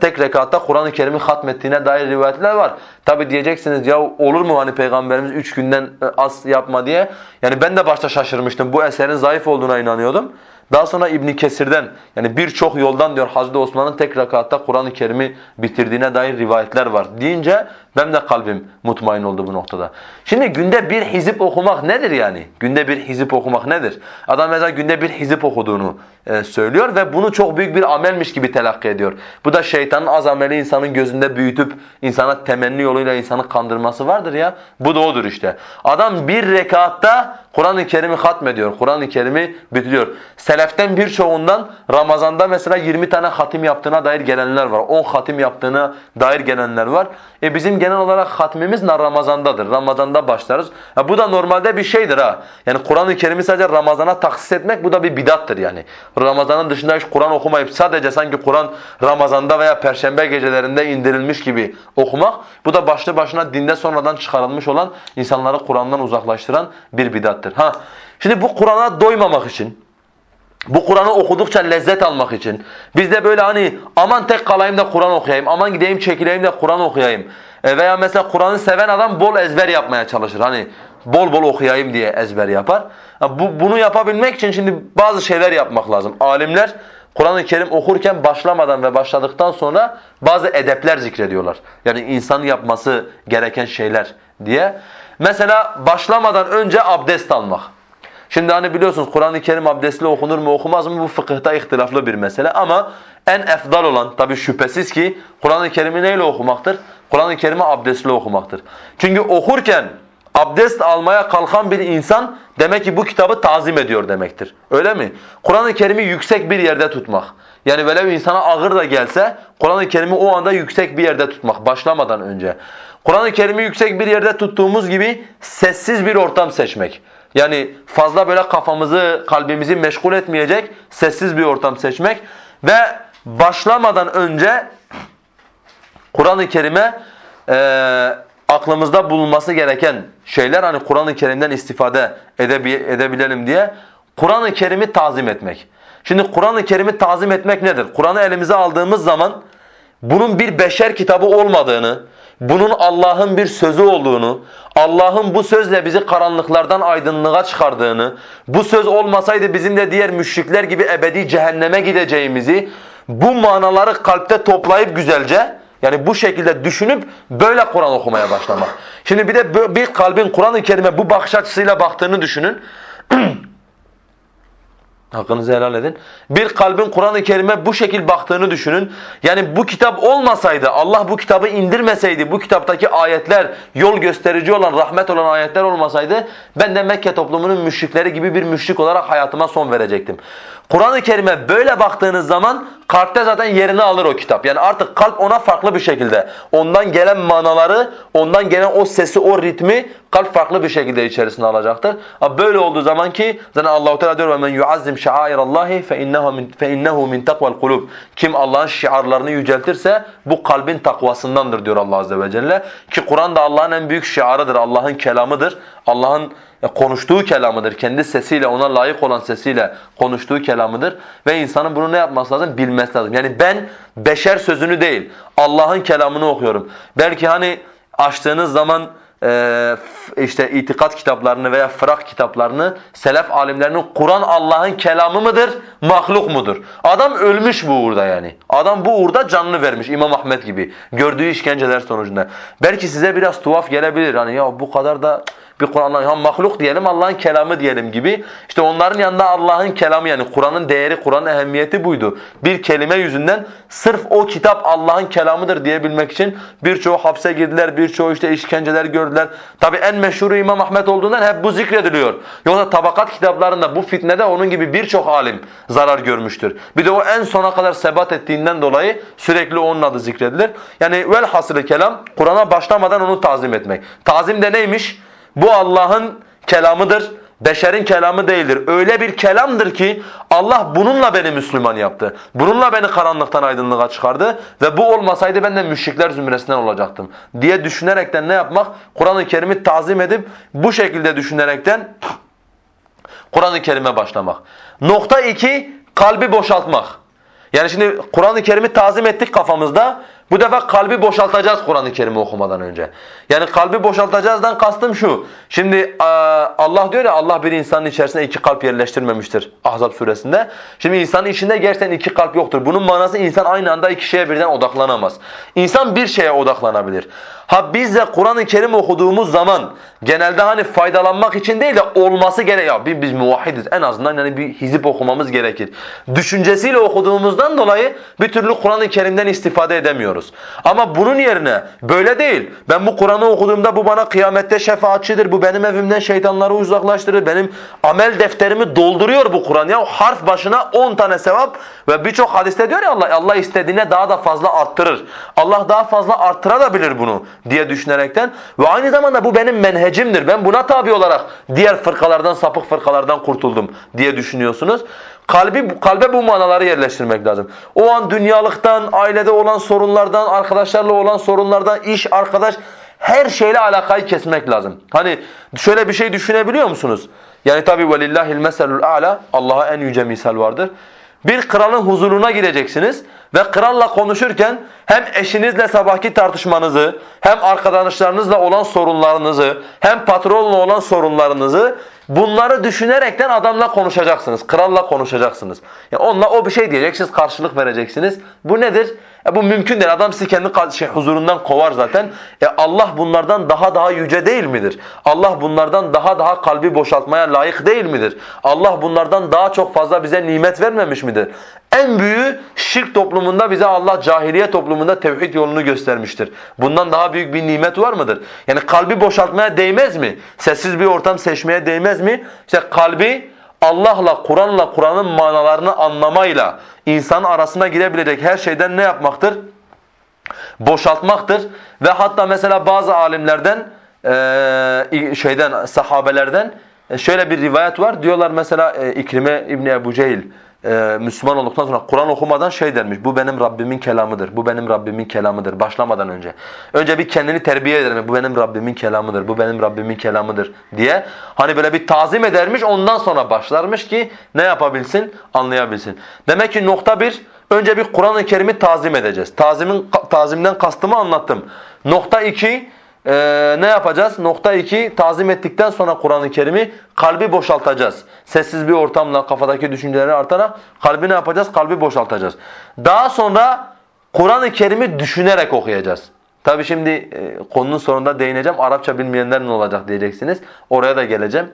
tek rekatta Kur'an-ı Kerim'i hatmettiğine dair rivayetler var. Tabi diyeceksiniz ya olur mu hani peygamberimiz üç günden az yapma diye. Yani ben de başta şaşırmıştım. Bu eserin zayıf olduğuna inanıyordum. Daha sonra İbn Kesir'den yani birçok yoldan diyor Hazreti Osman'ın tek rekatta Kur'an-ı Kerim'i bitirdiğine dair rivayetler var. Deyince benim de kalbim mutmain oldu bu noktada. Şimdi günde bir hizip okumak nedir yani? Günde bir hizip okumak nedir? Adam mesela günde bir hizip okuduğunu e, söylüyor ve bunu çok büyük bir amelmiş gibi telakki ediyor. Bu da şeytanın az ameli insanın gözünde büyütüp insana temenni yoluyla insanı kandırması vardır ya. Bu da odur işte. Adam bir rekatta Kur'an-ı Kerim'i hatmediyor. Kur'an-ı Kerim'i bitiriyor. Seleften birçoğundan Ramazan'da mesela 20 tane hatim yaptığına dair gelenler var. 10 hatim yaptığına dair gelenler var. E bizim genel olarak hatmimiz Ramazan'dadır. Ramazan'da başlarız. Ha, bu da normalde bir şeydir ha. Yani Kur'an-ı Kerim'i sadece Ramazan'a taksis etmek bu da bir bidattır yani. Ramazan'ın dışında hiç Kur'an okumayıp sadece sanki Kur'an Ramazan'da veya Perşembe gecelerinde indirilmiş gibi okumak bu da başlı başına dinde sonradan çıkarılmış olan insanları Kur'an'dan uzaklaştıran bir bidattır. Ha. Şimdi bu Kur'an'a doymamak için bu Kur'an'ı okudukça lezzet almak için biz de böyle hani aman tek kalayım da Kur'an okuyayım, aman gideyim çekileyim de Kur'an okuyayım e veya mesela Kur'an'ı seven adam bol ezber yapmaya çalışır. Hani bol bol okuyayım diye ezber yapar. Bu, bunu yapabilmek için şimdi bazı şeyler yapmak lazım. Alimler Kur'an-ı Kerim okurken başlamadan ve başladıktan sonra bazı edepler zikrediyorlar. Yani insan yapması gereken şeyler diye. Mesela başlamadan önce abdest almak. Şimdi hani biliyorsunuz Kur'an-ı Kerim abdestli okunur mu okumaz mı bu fıkıhta ihtilaflı bir mesele ama en efdal olan tabi şüphesiz ki Kur'an-ı Kerim'i neyle okumaktır? Kur'an-ı Kerim'i abdestli okumaktır. Çünkü okurken Abdest almaya kalkan bir insan demek ki bu kitabı tazim ediyor demektir. Öyle mi? Kur'an-ı Kerim'i yüksek bir yerde tutmak. Yani velev insana ağır da gelse Kur'an-ı Kerim'i o anda yüksek bir yerde tutmak başlamadan önce. Kur'an-ı Kerim'i yüksek bir yerde tuttuğumuz gibi sessiz bir ortam seçmek. Yani fazla böyle kafamızı, kalbimizi meşgul etmeyecek sessiz bir ortam seçmek ve başlamadan önce Kur'an-ı Kerim'e e, aklımızda bulunması gereken şeyler hani Kur'an-ı Kerim'den istifade edebi edebilelim diye Kur'an-ı Kerim'i tazim etmek. Şimdi Kur'an-ı Kerim'i tazim etmek nedir? Kur'an'ı elimize aldığımız zaman bunun bir beşer kitabı olmadığını, bunun Allah'ın bir sözü olduğunu, Allah'ın bu sözle bizi karanlıklardan aydınlığa çıkardığını, bu söz olmasaydı bizim de diğer müşrikler gibi ebedi cehenneme gideceğimizi, bu manaları kalpte toplayıp güzelce, yani bu şekilde düşünüp böyle Kur'an okumaya başlamak. Şimdi bir de bir kalbin Kur'an-ı Kerim'e bu bakış açısıyla baktığını düşünün. Hakkınızı helal edin. Bir kalbin Kur'an-ı Kerim'e bu şekil baktığını düşünün. Yani bu kitap olmasaydı, Allah bu kitabı indirmeseydi, bu kitaptaki ayetler yol gösterici olan, rahmet olan ayetler olmasaydı ben de Mekke toplumunun müşrikleri gibi bir müşrik olarak hayatıma son verecektim. Kur'an-ı Kerim'e böyle baktığınız zaman kalpte zaten yerini alır o kitap. Yani artık kalp ona farklı bir şekilde, ondan gelen manaları, ondan gelen o sesi, o ritmi kalp farklı bir şekilde içerisine alacaktır. Ama böyle olduğu zaman ki zaten Allahu Teala diyor men yuazzim şairallahi fe innehu min fe innehu min takval kulub. Kim Allah'ın şiarlarını yüceltirse bu kalbin takvasındandır diyor Allah azze ve celle. Ki Kur'an da Allah'ın en büyük şiarıdır. Allah'ın kelamıdır. Allah'ın konuştuğu kelamıdır. Kendi sesiyle ona layık olan sesiyle konuştuğu kelamıdır ve insanın bunu ne yapması lazım? Bilmesi lazım. Yani ben beşer sözünü değil Allah'ın kelamını okuyorum. Belki hani açtığınız zaman e, işte itikat kitaplarını veya fırak kitaplarını selef alimlerinin Kur'an Allah'ın kelamı mıdır, mahluk mudur? Adam ölmüş bu uğurda yani. Adam bu uğurda canını vermiş İmam Ahmet gibi gördüğü işkenceler sonucunda. Belki size biraz tuhaf gelebilir hani ya bu kadar da bir Kur'an'dan ya mahluk diyelim Allah'ın kelamı diyelim gibi. İşte onların yanında Allah'ın kelamı yani Kur'an'ın değeri, Kur'an'ın ehemmiyeti buydu. Bir kelime yüzünden sırf o kitap Allah'ın kelamıdır diyebilmek için birçoğu hapse girdiler, birçoğu işte işkenceler gördüler. Tabi en meşhuru İmam Ahmet olduğundan hep bu zikrediliyor. Yoksa tabakat kitaplarında bu fitnede onun gibi birçok alim zarar görmüştür. Bir de o en sona kadar sebat ettiğinden dolayı sürekli onun adı zikredilir. Yani velhasılı kelam Kur'an'a başlamadan onu tazim etmek. Tazim de neymiş? Bu Allah'ın kelamıdır. Beşerin kelamı değildir. Öyle bir kelamdır ki Allah bununla beni Müslüman yaptı. Bununla beni karanlıktan aydınlığa çıkardı ve bu olmasaydı ben de müşrikler zümresinden olacaktım diye düşünerekten ne yapmak? Kur'an-ı Kerim'i tazim edip bu şekilde düşünerekten Kur'an-ı Kerim'e başlamak. Nokta iki, kalbi boşaltmak. Yani şimdi Kur'an-ı Kerim'i tazim ettik kafamızda. Bu defa kalbi boşaltacağız Kur'an-ı Kerim'i okumadan önce. Yani kalbi boşaltacağızdan kastım şu. Şimdi Allah diyor ya Allah bir insanın içerisine iki kalp yerleştirmemiştir Ahzab suresinde. Şimdi insanın içinde gerçekten iki kalp yoktur. Bunun manası insan aynı anda iki şeye birden odaklanamaz. İnsan bir şeye odaklanabilir. Ha biz de Kur'an-ı Kerim okuduğumuz zaman genelde hani faydalanmak için değil de olması gerek. Ya biz, biz muvahhidiz en azından yani bir hizip okumamız gerekir. Düşüncesiyle okuduğumuzdan dolayı bir türlü Kur'an-ı Kerim'den istifade edemiyoruz. Ama bunun yerine böyle değil. Ben bu Kur'an'ı okuduğumda bu bana kıyamette şefaatçidir. Bu benim evimden şeytanları uzaklaştırır. Benim amel defterimi dolduruyor bu Kur'an. Ya harf başına 10 tane sevap ve birçok hadiste diyor ya Allah Allah istediğine daha da fazla arttırır. Allah daha fazla arttırabilir bunu diye düşünerekten ve aynı zamanda bu benim menhecimdir. Ben buna tabi olarak diğer fırkalardan, sapık fırkalardan kurtuldum diye düşünüyorsunuz. Kalbi, kalbe bu manaları yerleştirmek lazım. O an dünyalıktan, ailede olan sorunlardan, arkadaşlarla olan sorunlardan, iş, arkadaş her şeyle alakayı kesmek lazım. Hani şöyle bir şey düşünebiliyor musunuz? Yani tabi velillahil meselul a'la Allah'a en yüce misal vardır. Bir kralın huzuruna gideceksiniz ve kralla konuşurken hem eşinizle sabahki tartışmanızı, hem arkadaşlarınızla olan sorunlarınızı, hem patronla olan sorunlarınızı bunları düşünerekten adamla konuşacaksınız. Kralla konuşacaksınız. Yani onunla o bir şey diyeceksiniz, karşılık vereceksiniz. Bu nedir? E bu mümkün değil. Adam sizi kendi şey, huzurundan kovar zaten. E Allah bunlardan daha daha yüce değil midir? Allah bunlardan daha daha kalbi boşaltmaya layık değil midir? Allah bunlardan daha çok fazla bize nimet vermemiş midir? En büyüğü şirk toplumunda bize Allah cahiliye toplumunda tevhid yolunu göstermiştir. Bundan daha büyük bir nimet var mıdır? Yani kalbi boşaltmaya değmez mi? Sessiz bir ortam seçmeye değmez mi? İşte kalbi Allah'la, Kur'an'la, Kur'an'ın manalarını anlamayla insan arasına girebilecek her şeyden ne yapmaktır? Boşaltmaktır. Ve hatta mesela bazı alimlerden, şeyden, sahabelerden şöyle bir rivayet var. Diyorlar mesela İkrime İbni Ebu Cehil e, Müslüman olduktan sonra Kur'an okumadan şey dermiş. Bu benim Rabbimin kelamıdır. Bu benim Rabbimin kelamıdır. Başlamadan önce. Önce bir kendini terbiye edermiş. Bu benim Rabbimin kelamıdır. Bu benim Rabbimin kelamıdır diye. Hani böyle bir tazim edermiş. Ondan sonra başlarmış ki ne yapabilsin? Anlayabilsin. Demek ki nokta bir. Önce bir Kur'an-ı Kerim'i tazim edeceğiz. Tazimin, tazimden kastımı anlattım. Nokta iki ee, ne yapacağız? Nokta 2 tazim ettikten sonra Kur'an-ı Kerim'i kalbi boşaltacağız. Sessiz bir ortamla kafadaki düşünceleri artarak kalbi ne yapacağız? Kalbi boşaltacağız. Daha sonra Kur'an-ı Kerim'i düşünerek okuyacağız. Tabi şimdi e, konunun sonunda değineceğim. Arapça bilmeyenler ne olacak diyeceksiniz. Oraya da geleceğim.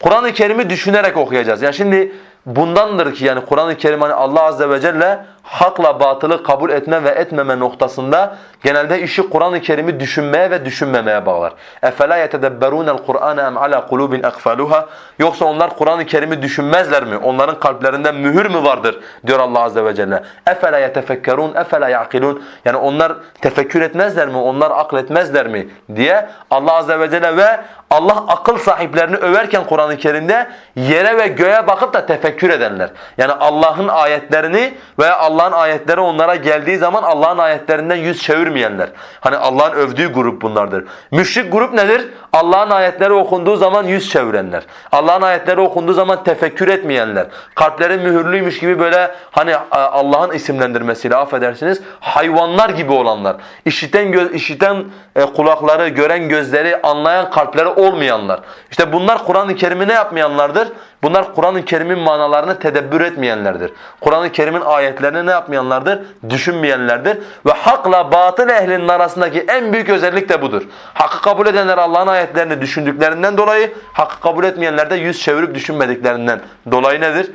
Kur'an-ı Kerim'i düşünerek okuyacağız. Yani şimdi bundandır ki yani Kur'an-ı Kerim hani Allah azze ve celle hakla batılı kabul etme ve etmeme noktasında genelde işi Kur'an-ı Kerim'i düşünmeye ve düşünmemeye bağlar. اَفَلَا يَتَدَبَّرُونَ الْقُرْآنَ اَمْ عَلَى قُلُوبٍ اَقْفَلُهَا Yoksa onlar Kur'an-ı Kerim'i düşünmezler mi? Onların kalplerinde mühür mü vardır? diyor Allah azze ve celle. اَفَلَا يَتَفَكَّرُونَ اَفَلَا يَعْقِلُونَ Yani onlar tefekkür etmezler mi? Onlar akletmezler mi? diye Allah azze ve celle ve Allah akıl sahiplerini överken Kur'an-ı Kerim'de yere ve göğe bakıp da tefekkür edenler. Yani Allah'ın ayetlerini veya Allah'ın ayetleri onlara geldiği zaman Allah'ın ayetlerinden yüz çevirmeyenler. Hani Allah'ın övdüğü grup bunlardır. Müşrik grup nedir? Allah'ın ayetleri okunduğu zaman yüz çevirenler. Allah'ın ayetleri okunduğu zaman tefekkür etmeyenler. Kalpleri mühürlüymüş gibi böyle hani e, Allah'ın isimlendirmesiyle affedersiniz hayvanlar gibi olanlar. İşiten göz, işiten e, kulakları, gören gözleri, anlayan kalpleri olmayanlar. İşte bunlar Kur'an-ı Kerim'i ne yapmayanlardır? Bunlar Kur'an-ı Kerim'in manalarını tedebbür etmeyenlerdir. Kur'an-ı Kerim'in ayetlerini ne yapmayanlardır? Düşünmeyenlerdir. Ve hakla batıl ehlinin arasındaki en büyük özellik de budur. Hakkı kabul edenler Allah'ın ayetlerini düşündüklerinden dolayı, hakkı kabul etmeyenler de yüz çevirip düşünmediklerinden dolayı nedir?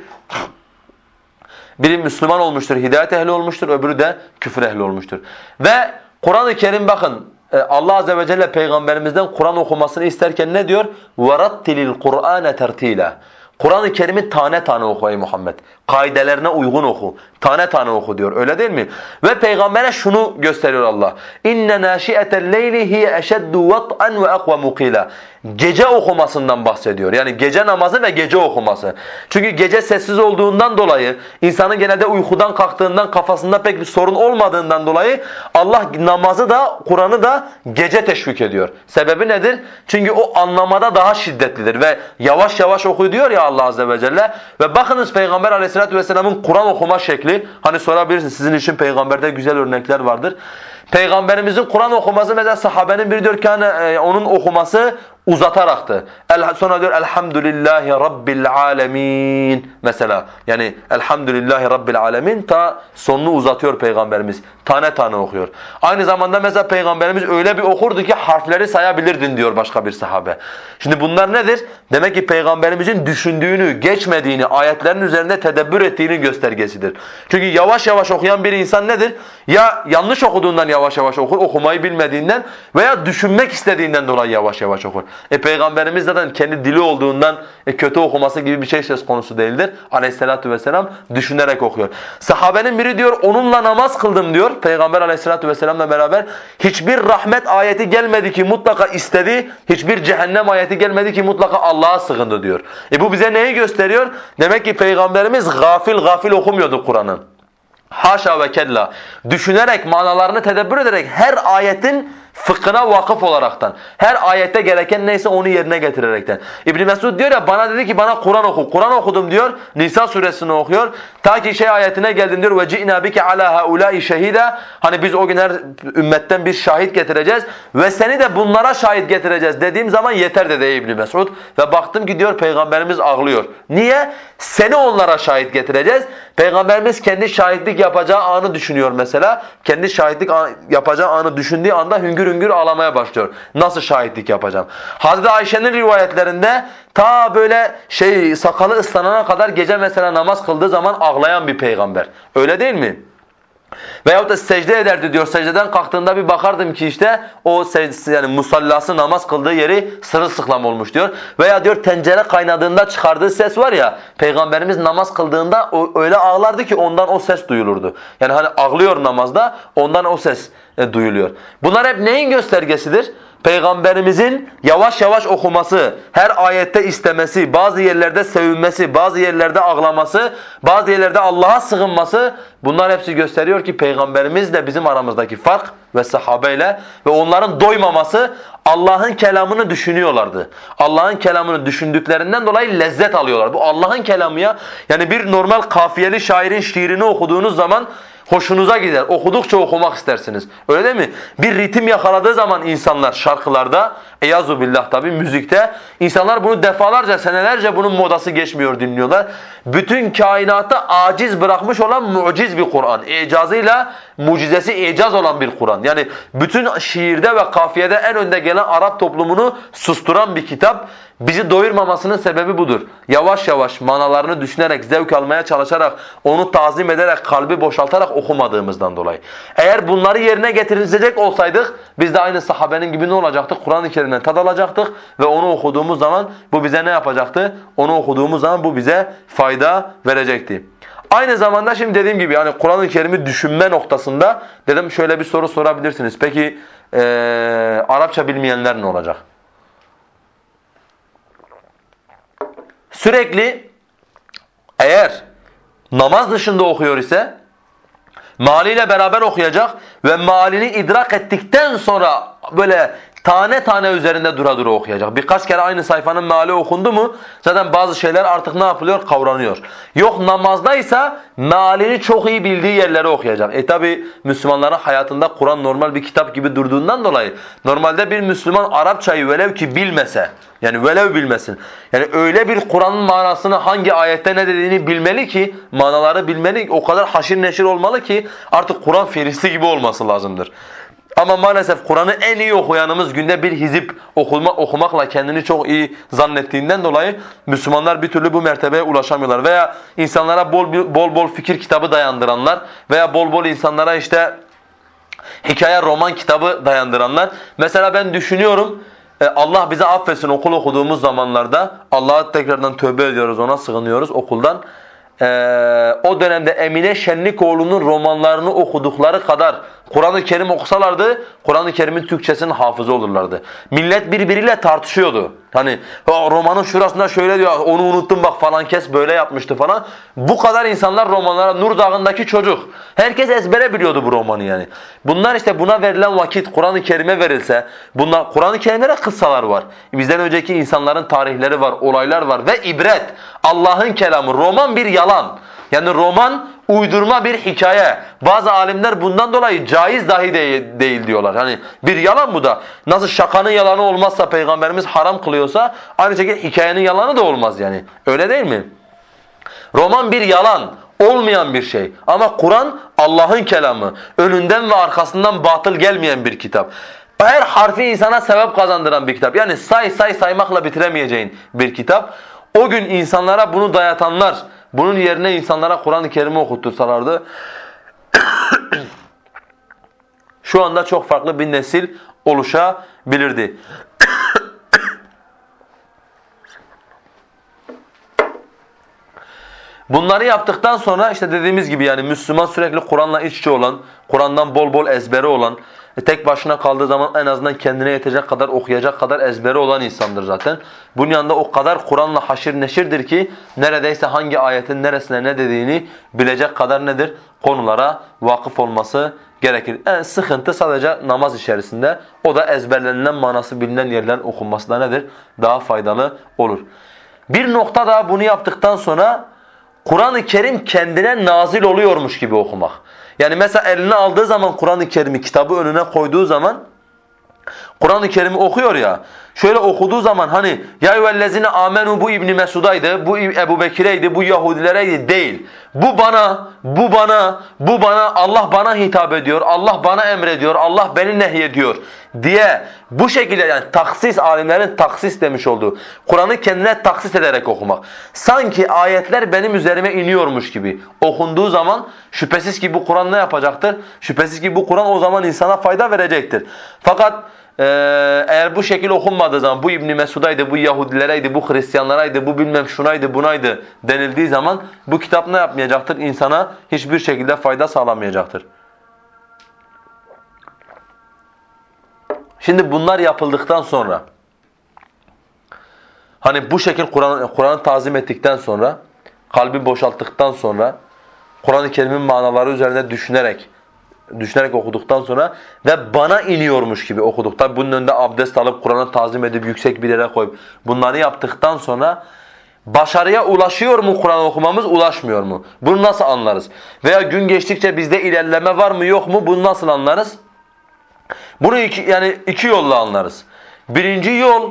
Biri Müslüman olmuştur, hidayet ehli olmuştur, öbürü de küfür ehli olmuştur. Ve Kur'an-ı Kerim bakın e, Allah azze ve celle peygamberimizden Kur'an okumasını isterken ne diyor? وَرَتِّلِ الْقُرْآنَ تَرْتِيلًا Kur'an-ı Kerim'i tane tane oku ey Muhammed. Kaidelerine uygun oku. Tane tane oku diyor. Öyle değil mi? Ve peygambere şunu gösteriyor Allah. İnne naşi'etel leyli hiye eşeddu vat'an ve akwa muqila. Gece okumasından bahsediyor. Yani gece namazı ve gece okuması. Çünkü gece sessiz olduğundan dolayı, insanın genelde uykudan kalktığından kafasında pek bir sorun olmadığından dolayı Allah namazı da Kur'an'ı da gece teşvik ediyor. Sebebi nedir? Çünkü o anlamada daha şiddetlidir ve yavaş yavaş oku diyor ya Allah azze ve celle. Ve bakınız Peygamber aleyhissalatu vesselamın Kur'an okuma şekli. Hani sorabilirsiniz sizin için peygamberde güzel örnekler vardır. Peygamberimizin Kur'an okuması mesela sahabenin biri diyor ki hani, e, onun okuması uzataraktı. El, sonra diyor elhamdülillahi rabbil alemin mesela. Yani elhamdülillahi rabbil alemin ta sonunu uzatıyor peygamberimiz. Tane tane okuyor. Aynı zamanda mesela peygamberimiz öyle bir okurdu ki harfleri sayabilirdin diyor başka bir sahabe. Şimdi bunlar nedir? Demek ki peygamberimizin düşündüğünü, geçmediğini, ayetlerin üzerinde tedebbür ettiğini göstergesidir. Çünkü yavaş yavaş okuyan bir insan nedir? Ya yanlış okuduğundan yavaş yavaş okur, okumayı bilmediğinden veya düşünmek istediğinden dolayı yavaş yavaş okur. E Peygamberimiz zaten kendi dili olduğundan e, kötü okuması gibi bir şey söz konusu değildir. Aleyhissalatu vesselam düşünerek okuyor. Sahabenin biri diyor onunla namaz kıldım diyor. Peygamber aleyhissalatu vesselamla beraber hiçbir rahmet ayeti gelmedi ki mutlaka istedi. Hiçbir cehennem ayeti gelmedi ki mutlaka Allah'a sığındı diyor. E bu bize neyi gösteriyor? Demek ki Peygamberimiz gafil gafil okumuyordu Kur'an'ın. Haşa ve kella. Düşünerek, manalarını tedebbür ederek her ayetin fıkhına vakıf olaraktan. Her ayette gereken neyse onu yerine getirerekten. İbn Mesud diyor ya bana dedi ki bana Kur'an oku. Kur'an okudum diyor. Nisa suresini okuyor. Ta ki şey ayetine geldim diyor. Ve ci'na bike ala haula'i şehida. Hani biz o günler ümmetten bir şahit getireceğiz ve seni de bunlara şahit getireceğiz dediğim zaman yeter dedi İbn Mesud ve baktım ki diyor peygamberimiz ağlıyor. Niye? Seni onlara şahit getireceğiz. Peygamberimiz kendi şahitlik yapacağı anı düşünüyor mesela. Kendi şahitlik yapacağı anı düşündüğü anda hüngür hüngür hüngür ağlamaya başlıyor. Nasıl şahitlik yapacağım? Hazreti Ayşe'nin rivayetlerinde ta böyle şey sakalı ıslanana kadar gece mesela namaz kıldığı zaman ağlayan bir peygamber. Öyle değil mi? Veyahut da secde ederdi diyor. Secdeden kalktığında bir bakardım ki işte o secdesi yani musallası namaz kıldığı yeri sırılsıklam olmuş diyor. Veya diyor tencere kaynadığında çıkardığı ses var ya Peygamberimiz namaz kıldığında öyle ağlardı ki ondan o ses duyulurdu. Yani hani ağlıyor namazda ondan o ses e, duyuluyor. Bunlar hep neyin göstergesidir? Peygamberimizin yavaş yavaş okuması, her ayette istemesi, bazı yerlerde sevinmesi, bazı yerlerde ağlaması, bazı yerlerde Allah'a sığınması bunlar hepsi gösteriyor ki Peygamberimizle bizim aramızdaki fark ve sahabeyle ve onların doymaması Allah'ın kelamını düşünüyorlardı. Allah'ın kelamını düşündüklerinden dolayı lezzet alıyorlar. Bu Allah'ın kelamı ya. Yani bir normal kafiyeli şairin şiirini okuduğunuz zaman hoşunuza gider. Okudukça okumak istersiniz. Öyle değil mi? Bir ritim yakaladığı zaman insanlar şarkılarda, eyazu billah tabi müzikte, insanlar bunu defalarca, senelerce bunun modası geçmiyor dinliyorlar. Bütün kainatta aciz bırakmış olan muciz bir Kur'an. İcazıyla mucizesi icaz olan bir Kur'an. Yani bütün şiirde ve kafiyede en önde gelen Arap toplumunu susturan bir kitap. Bizi doyurmamasının sebebi budur. Yavaş yavaş manalarını düşünerek, zevk almaya çalışarak, onu tazim ederek, kalbi boşaltarak okumadığımızdan dolayı. Eğer bunları yerine getirecek olsaydık, biz de aynı sahabenin gibi ne olacaktık? Kur'an-ı Kerim'den tad alacaktık ve onu okuduğumuz zaman bu bize ne yapacaktı? Onu okuduğumuz zaman bu bize fayda verecekti. Aynı zamanda şimdi dediğim gibi yani Kur'an-ı Kerim'i düşünme noktasında dedim şöyle bir soru sorabilirsiniz. Peki ee, Arapça bilmeyenler ne olacak? Sürekli eğer namaz dışında okuyor ise maliyle beraber okuyacak ve malini idrak ettikten sonra böyle tane tane üzerinde dura dura okuyacak. Birkaç kere aynı sayfanın meali okundu mu zaten bazı şeyler artık ne yapılıyor? Kavranıyor. Yok namazdaysa mealini çok iyi bildiği yerleri okuyacak. E tabi Müslümanların hayatında Kur'an normal bir kitap gibi durduğundan dolayı normalde bir Müslüman Arapçayı velev ki bilmese yani velev bilmesin. Yani öyle bir Kur'an'ın manasını hangi ayette ne dediğini bilmeli ki manaları bilmeli o kadar haşir neşir olmalı ki artık Kur'an ferisi gibi olması lazımdır. Ama maalesef Kur'an'ı en iyi okuyanımız günde bir hizip okuma, okumakla kendini çok iyi zannettiğinden dolayı Müslümanlar bir türlü bu mertebeye ulaşamıyorlar. Veya insanlara bol bol, bol fikir kitabı dayandıranlar veya bol bol insanlara işte hikaye roman kitabı dayandıranlar. Mesela ben düşünüyorum e, Allah bize affetsin okul okuduğumuz zamanlarda Allah'a tekrardan tövbe ediyoruz ona sığınıyoruz okuldan. Ee, o dönemde Emine Şenlikoğlu'nun romanlarını okudukları kadar Kur'an-ı Kerim okusalardı Kur'an-ı Kerim'in Türkçesinin hafızı olurlardı. Millet birbiriyle tartışıyordu. Hani romanın şurasında şöyle diyor onu unuttum bak falan kes böyle yapmıştı falan. Bu kadar insanlar romanlara Nur Dağı'ndaki çocuk. Herkes ezbere biliyordu bu romanı yani. Bunlar işte buna verilen vakit Kur'an-ı Kerim'e verilse bunlar Kur'an-ı Kerim'de de kıssalar var. Bizden önceki insanların tarihleri var, olaylar var ve ibret. Allah'ın kelamı. Roman bir yalan. Yani roman uydurma bir hikaye. Bazı alimler bundan dolayı caiz dahi değil, diyorlar. Hani bir yalan bu da. Nasıl şakanın yalanı olmazsa peygamberimiz haram kılıyorsa aynı şekilde hikayenin yalanı da olmaz yani. Öyle değil mi? Roman bir yalan, olmayan bir şey. Ama Kur'an Allah'ın kelamı. Önünden ve arkasından batıl gelmeyen bir kitap. Her harfi insana sebep kazandıran bir kitap. Yani say say saymakla bitiremeyeceğin bir kitap. O gün insanlara bunu dayatanlar bunun yerine insanlara Kur'an-ı Kerim'i okuttursalardı şu anda çok farklı bir nesil oluşabilirdi. Bunları yaptıktan sonra işte dediğimiz gibi yani Müslüman sürekli Kur'an'la iç içe olan, Kur'an'dan bol bol ezberi olan, tek başına kaldığı zaman en azından kendine yetecek kadar okuyacak kadar ezberi olan insandır zaten. Bunun yanında o kadar Kur'an'la haşir neşirdir ki neredeyse hangi ayetin neresine ne dediğini bilecek kadar nedir? Konulara vakıf olması gerekir. En sıkıntı sadece namaz içerisinde. O da ezberlenilen manası bilinen yerlerin okunması da nedir? Daha faydalı olur. Bir nokta daha bunu yaptıktan sonra Kur'an-ı Kerim kendine nazil oluyormuş gibi okumak. Yani mesela eline aldığı zaman Kur'an-ı Kerim'i kitabı önüne koyduğu zaman Kur'an-ı Kerim'i okuyor ya. Şöyle okuduğu zaman hani ya eyyühellezine amenu bu İbn Mesud'aydı, bu Ebu Bekir'eydi, bu Yahudilereydi değil. Bu bana, bu bana, bu bana Allah bana hitap ediyor. Allah bana emrediyor. Allah beni nehyediyor diye bu şekilde yani taksis alimlerin taksis demiş olduğu Kur'an'ı kendine taksis ederek okumak. Sanki ayetler benim üzerime iniyormuş gibi okunduğu zaman şüphesiz ki bu Kur'an ne yapacaktır? Şüphesiz ki bu Kur'an o zaman insana fayda verecektir. Fakat ee, eğer bu şekil okunmadığı zaman bu İbn Mesud'aydı, bu Yahudilereydi, bu Hristiyanlaraydı, bu bilmem şunaydı, bunaydı denildiği zaman bu kitap ne yapmayacaktır? İnsana hiçbir şekilde fayda sağlamayacaktır. Şimdi bunlar yapıldıktan sonra hani bu şekil Kur'an'ı Kur'an tazim ettikten sonra kalbi boşalttıktan sonra Kur'an-ı Kerim'in manaları üzerine düşünerek düşünerek okuduktan sonra ve bana iniyormuş gibi okuduk. Tabi bunun önünde abdest alıp Kur'an'ı tazim edip yüksek bir yere koyup bunları yaptıktan sonra başarıya ulaşıyor mu Kur'an okumamız, ulaşmıyor mu? Bunu nasıl anlarız? Veya gün geçtikçe bizde ilerleme var mı yok mu? Bunu nasıl anlarız? Bunu iki, yani iki yolla anlarız. Birinci yol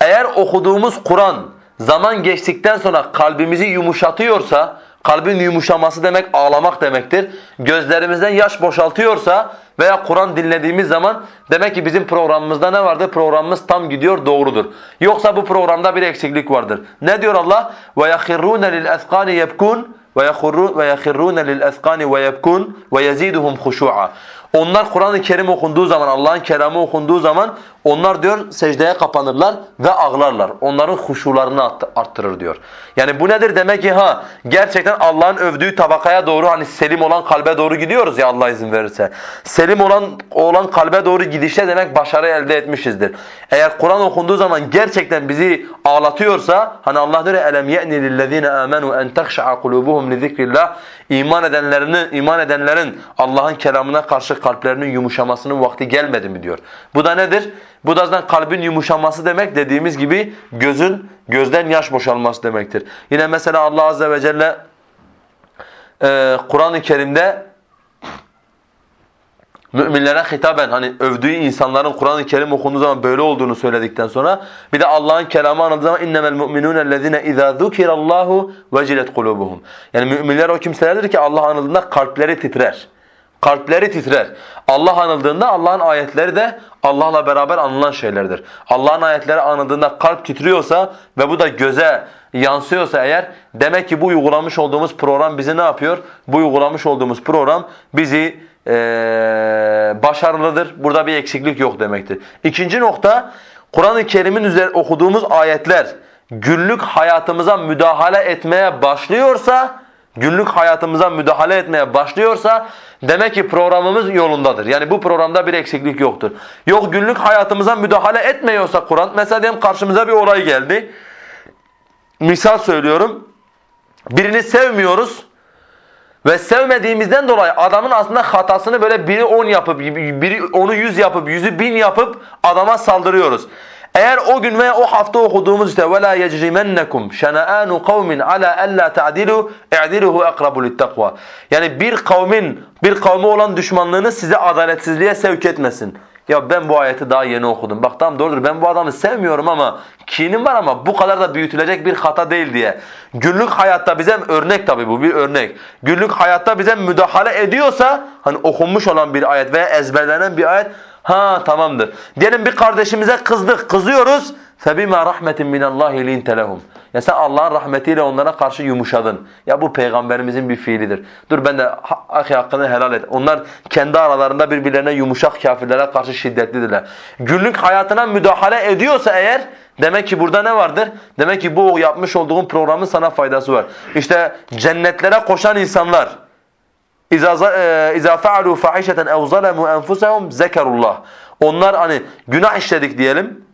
eğer okuduğumuz Kur'an zaman geçtikten sonra kalbimizi yumuşatıyorsa Kalbin yumuşaması demek ağlamak demektir. Gözlerimizden yaş boşaltıyorsa veya Kur'an dinlediğimiz zaman demek ki bizim programımızda ne vardır? Programımız tam gidiyor, doğrudur. Yoksa bu programda bir eksiklik vardır. Ne diyor Allah? وَيَخِرُّونَ لِلْأَذْقَانِ يَبْكُونَ وَيَخِرُّونَ لِلْأَذْقَانِ وَيَبْكُونَ وَيَزِيدُهُمْ خُشُوعًا onlar Kur'an-ı Kerim okunduğu zaman, Allah'ın kelamı okunduğu zaman onlar diyor secdeye kapanırlar ve ağlarlar. Onların huşularını arttırır diyor. Yani bu nedir? Demek ki ha gerçekten Allah'ın övdüğü tabakaya doğru hani selim olan kalbe doğru gidiyoruz ya Allah izin verirse. Selim olan olan kalbe doğru gidişte demek başarı elde etmişizdir. Eğer Kur'an okunduğu zaman gerçekten bizi ağlatıyorsa hani Allah diyor elem ye'ni lillezine amenu en tehşa'a kulubuhum li zikrillah iman edenlerin iman edenlerin Allah'ın kelamına karşı kalplerinin yumuşamasının vakti gelmedi mi diyor. Bu da nedir? Bu da zaten kalbin yumuşaması demek dediğimiz gibi gözün gözden yaş boşalması demektir. Yine mesela Allah azze ve celle e, Kur'an-ı Kerim'de müminlere hitaben hani övdüğü insanların Kur'an-ı Kerim okunduğu zaman böyle olduğunu söyledikten sonra bir de Allah'ın kelamı anıldığı zaman innemel mu'minun ellezine iza zukirallahu vecilet kulubuhum. Yani müminler o kimselerdir ki Allah anıldığında kalpleri titrer. Kalpleri titrer. Allah anıldığında Allah'ın ayetleri de Allah'la beraber anılan şeylerdir. Allah'ın ayetleri anıldığında kalp titriyorsa ve bu da göze yansıyorsa eğer demek ki bu uygulamış olduğumuz program bizi ne yapıyor? Bu uygulamış olduğumuz program bizi ee, başarılıdır. Burada bir eksiklik yok demektir. İkinci nokta Kur'an-ı Kerim'in üzerine okuduğumuz ayetler günlük hayatımıza müdahale etmeye başlıyorsa günlük hayatımıza müdahale etmeye başlıyorsa demek ki programımız yolundadır. Yani bu programda bir eksiklik yoktur. Yok günlük hayatımıza müdahale etmiyorsa Kur'an mesela diyelim karşımıza bir olay geldi. Misal söylüyorum. Birini sevmiyoruz. Ve sevmediğimizden dolayı adamın aslında hatasını böyle biri on yapıp, biri onu yüz yapıp, yüzü bin yapıp adama saldırıyoruz. Eğer o gün veya o hafta okuduğumuz işte وَلَا يَجْرِمَنَّكُمْ شَنَآنُ قَوْمٍ عَلَى أَلَّا تَعْدِلُوا اِعْدِلُهُ اَقْرَبُ لِلتَّقْوَى Yani bir kavmin, bir kavme olan düşmanlığını size adaletsizliğe sevk etmesin. Ya ben bu ayeti daha yeni okudum. Bak tamam doğrudur ben bu adamı sevmiyorum ama kinim var ama bu kadar da büyütülecek bir hata değil diye. Günlük hayatta bize örnek tabii bu bir örnek. Günlük hayatta bize müdahale ediyorsa hani okunmuş olan bir ayet veya ezberlenen bir ayet Ha tamamdır. Diyelim bir kardeşimize kızdık, kızıyoruz. فَبِمَا رَحْمَةٍ مِنَ اللّٰهِ لِنْتَ لَهُمْ Ya sen Allah'ın rahmetiyle onlara karşı yumuşadın. Ya bu peygamberimizin bir fiilidir. Dur ben de ahi hakkını helal et. Onlar kendi aralarında birbirlerine yumuşak kafirlere karşı şiddetlidirler. Günlük hayatına müdahale ediyorsa eğer Demek ki burada ne vardır? Demek ki bu yapmış olduğun programın sana faydası var. İşte cennetlere koşan insanlar اِذَا فَعَلُوا فَحِشَةً اَوْ ظَلَمُوا اَنْفُسَهُمْ zekerullah. Onlar hani günah işledik diyelim.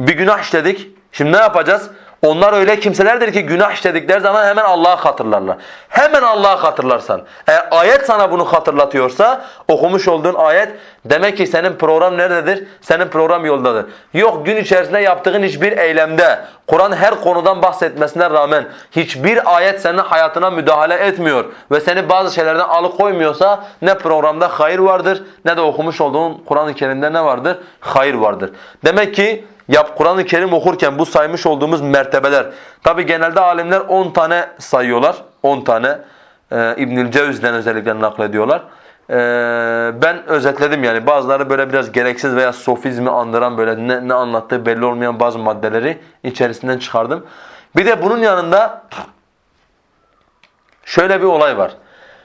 Bir günah işledik. Şimdi ne yapacağız? Onlar öyle kimselerdir ki günah işledikleri zaman hemen Allah'ı hatırlarlar. Hemen Allah'ı hatırlarsan. Eğer ayet sana bunu hatırlatıyorsa okumuş olduğun ayet demek ki senin program nerededir? Senin program yoldadır. Yok gün içerisinde yaptığın hiçbir eylemde Kur'an her konudan bahsetmesine rağmen hiçbir ayet senin hayatına müdahale etmiyor ve seni bazı şeylerden alıkoymuyorsa ne programda hayır vardır ne de okumuş olduğun Kur'an-ı Kerim'de ne vardır? Hayır vardır. Demek ki yap Kur'an-ı Kerim okurken bu saymış olduğumuz mertebeler. Tabi genelde alimler 10 tane sayıyorlar. 10 tane ee, İbnül Cevz'den özellikle naklediyorlar. Ee, ben özetledim yani bazıları böyle biraz gereksiz veya sofizmi andıran böyle ne, ne anlattığı belli olmayan bazı maddeleri içerisinden çıkardım. Bir de bunun yanında şöyle bir olay var.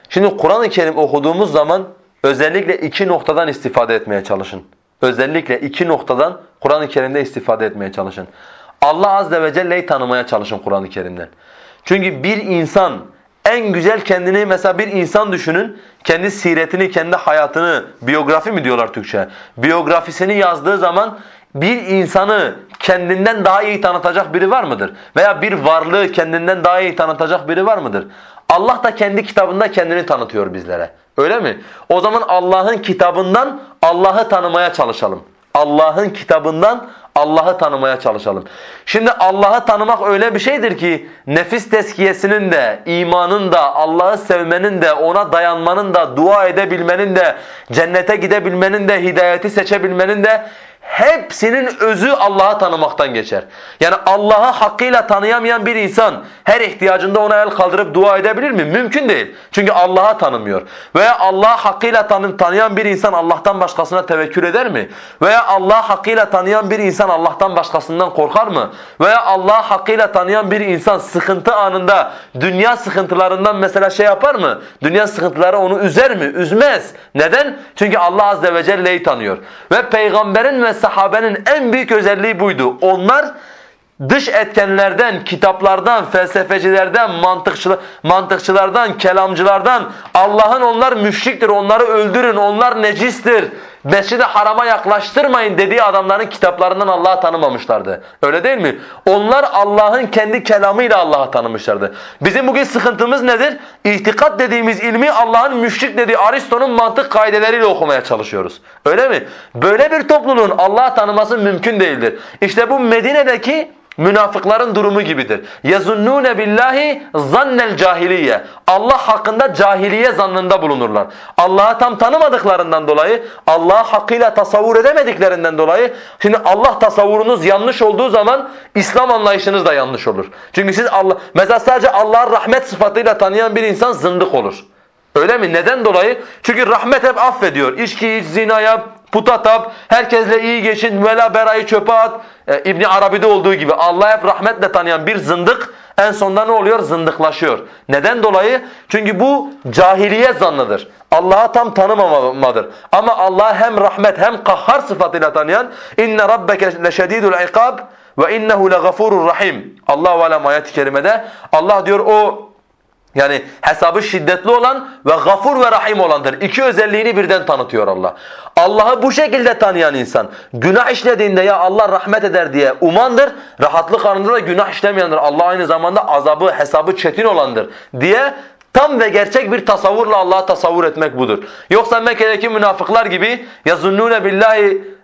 Şimdi Kur'an-ı Kerim okuduğumuz zaman özellikle iki noktadan istifade etmeye çalışın. Özellikle iki noktadan Kur'an-ı Kerim'de istifade etmeye çalışın. Allah azze ve celle'yi tanımaya çalışın Kur'an-ı Kerim'den. Çünkü bir insan en güzel kendini mesela bir insan düşünün. Kendi siretini, kendi hayatını, biyografi mi diyorlar Türkçe? Biyografisini yazdığı zaman bir insanı kendinden daha iyi tanıtacak biri var mıdır? Veya bir varlığı kendinden daha iyi tanıtacak biri var mıdır? Allah da kendi kitabında kendini tanıtıyor bizlere. Öyle mi? O zaman Allah'ın kitabından Allah'ı tanımaya çalışalım. Allah'ın kitabından Allah'ı tanımaya çalışalım. Şimdi Allah'ı tanımak öyle bir şeydir ki nefis teskiyesinin de, imanın da, Allah'ı sevmenin de, ona dayanmanın da, dua edebilmenin de, cennete gidebilmenin de, hidayeti seçebilmenin de hepsinin özü Allah'ı tanımaktan geçer. Yani Allah'ı hakkıyla tanıyamayan bir insan her ihtiyacında ona el kaldırıp dua edebilir mi? Mümkün değil. Çünkü Allah'ı tanımıyor. Veya Allah'ı hakkıyla tanı tanıyan bir insan Allah'tan başkasına tevekkül eder mi? Veya Allah'ı hakkıyla tanıyan bir insan Allah'tan başkasından korkar mı? Veya Allah'ı hakkıyla tanıyan bir insan sıkıntı anında dünya sıkıntılarından mesela şey yapar mı? Dünya sıkıntıları onu üzer mi? Üzmez. Neden? Çünkü Allah azze ve celle'yi tanıyor. Ve peygamberin ve sahabenin en büyük özelliği buydu. Onlar dış etkenlerden, kitaplardan, felsefecilerden, mantıkçılar, mantıkçılardan, kelamcılardan Allah'ın onlar müşriktir, onları öldürün, onlar necistir, mescid harama yaklaştırmayın dediği adamların kitaplarından Allah'ı tanımamışlardı. Öyle değil mi? Onlar Allah'ın kendi kelamıyla Allah'ı tanımışlardı. Bizim bugün sıkıntımız nedir? İtikat dediğimiz ilmi Allah'ın müşrik dediği Aristo'nun mantık kaideleriyle okumaya çalışıyoruz. Öyle mi? Böyle bir topluluğun Allah'ı tanıması mümkün değildir. İşte bu Medine'deki Münafıkların durumu gibidir. Yezunnune billahi zannel cahiliye. Allah hakkında cahiliye zannında bulunurlar. Allah'ı tam tanımadıklarından dolayı, Allah'ı hakkıyla tasavvur edemediklerinden dolayı şimdi Allah tasavvurunuz yanlış olduğu zaman İslam anlayışınız da yanlış olur. Çünkü siz Allah mesela sadece Allah'ın rahmet sıfatıyla tanıyan bir insan zındık olur. Öyle mi? Neden dolayı? Çünkü rahmet hep affediyor. İçki iç, zina yap, puta tap, herkesle iyi geçin, vela berayı çöpe at. Ee, İbni Arabi'de olduğu gibi Allah hep rahmetle tanıyan bir zındık en sonunda ne oluyor? Zındıklaşıyor. Neden dolayı? Çünkü bu cahiliye zannıdır. Allah'ı tam tanımamadır. Ama Allah'ı hem rahmet hem kahhar sıfatıyla tanıyan inne rabbeke leşedidul ikab ve innehu legafurur rahim. Allah ve alem ayet-i kerimede Allah diyor o yani hesabı şiddetli olan ve gafur ve rahim olandır. İki özelliğini birden tanıtıyor Allah. Allah'ı bu şekilde tanıyan insan günah işlediğinde ya Allah rahmet eder diye umandır. Rahatlık anında da günah işlemeyendir. Allah aynı zamanda azabı, hesabı çetin olandır diye Tam ve gerçek bir tasavvurla Allah'ı tasavvur etmek budur. Yoksa Mekke'deki münafıklar gibi yazunnune billahi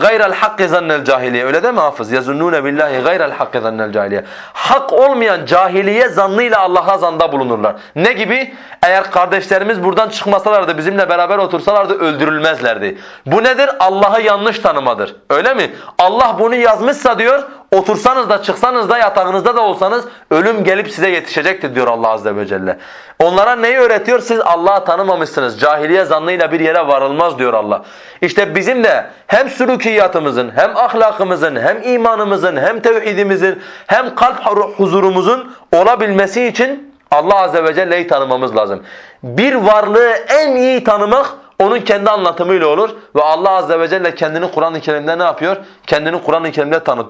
gayrel hakki zannel cahiliye. Öyle değil mi hafız? Yazunnune billahi gayrel hakki zannel cahiliye. Hak olmayan cahiliye zannıyla Allah'a zanda bulunurlar. Ne gibi? Eğer kardeşlerimiz buradan çıkmasalardı, bizimle beraber otursalardı öldürülmezlerdi. Bu nedir? Allah'ı yanlış tanımadır. Öyle mi? Allah bunu yazmışsa diyor, otursanız da çıksanız da yatağınızda da olsanız ölüm gelip size yetişecektir diyor Allah azze ve celle. Onlara neyi öğretiyor? Siz Allah'ı tanımamışsınız. Cahiliye zannıyla bir yere varılmaz diyor Allah. İşte bizim de hem sülükiyatımızın, hem ahlakımızın, hem imanımızın, hem tevhidimizin, hem kalp huzurumuzun olabilmesi için Allah azze ve celle'yi tanımamız lazım. Bir varlığı en iyi tanımak onun kendi anlatımıyla olur ve Allah azze ve celle kendini Kur'an-ı Kerim'de ne yapıyor? Kendini Kur'an-ı Kerim'de tanıt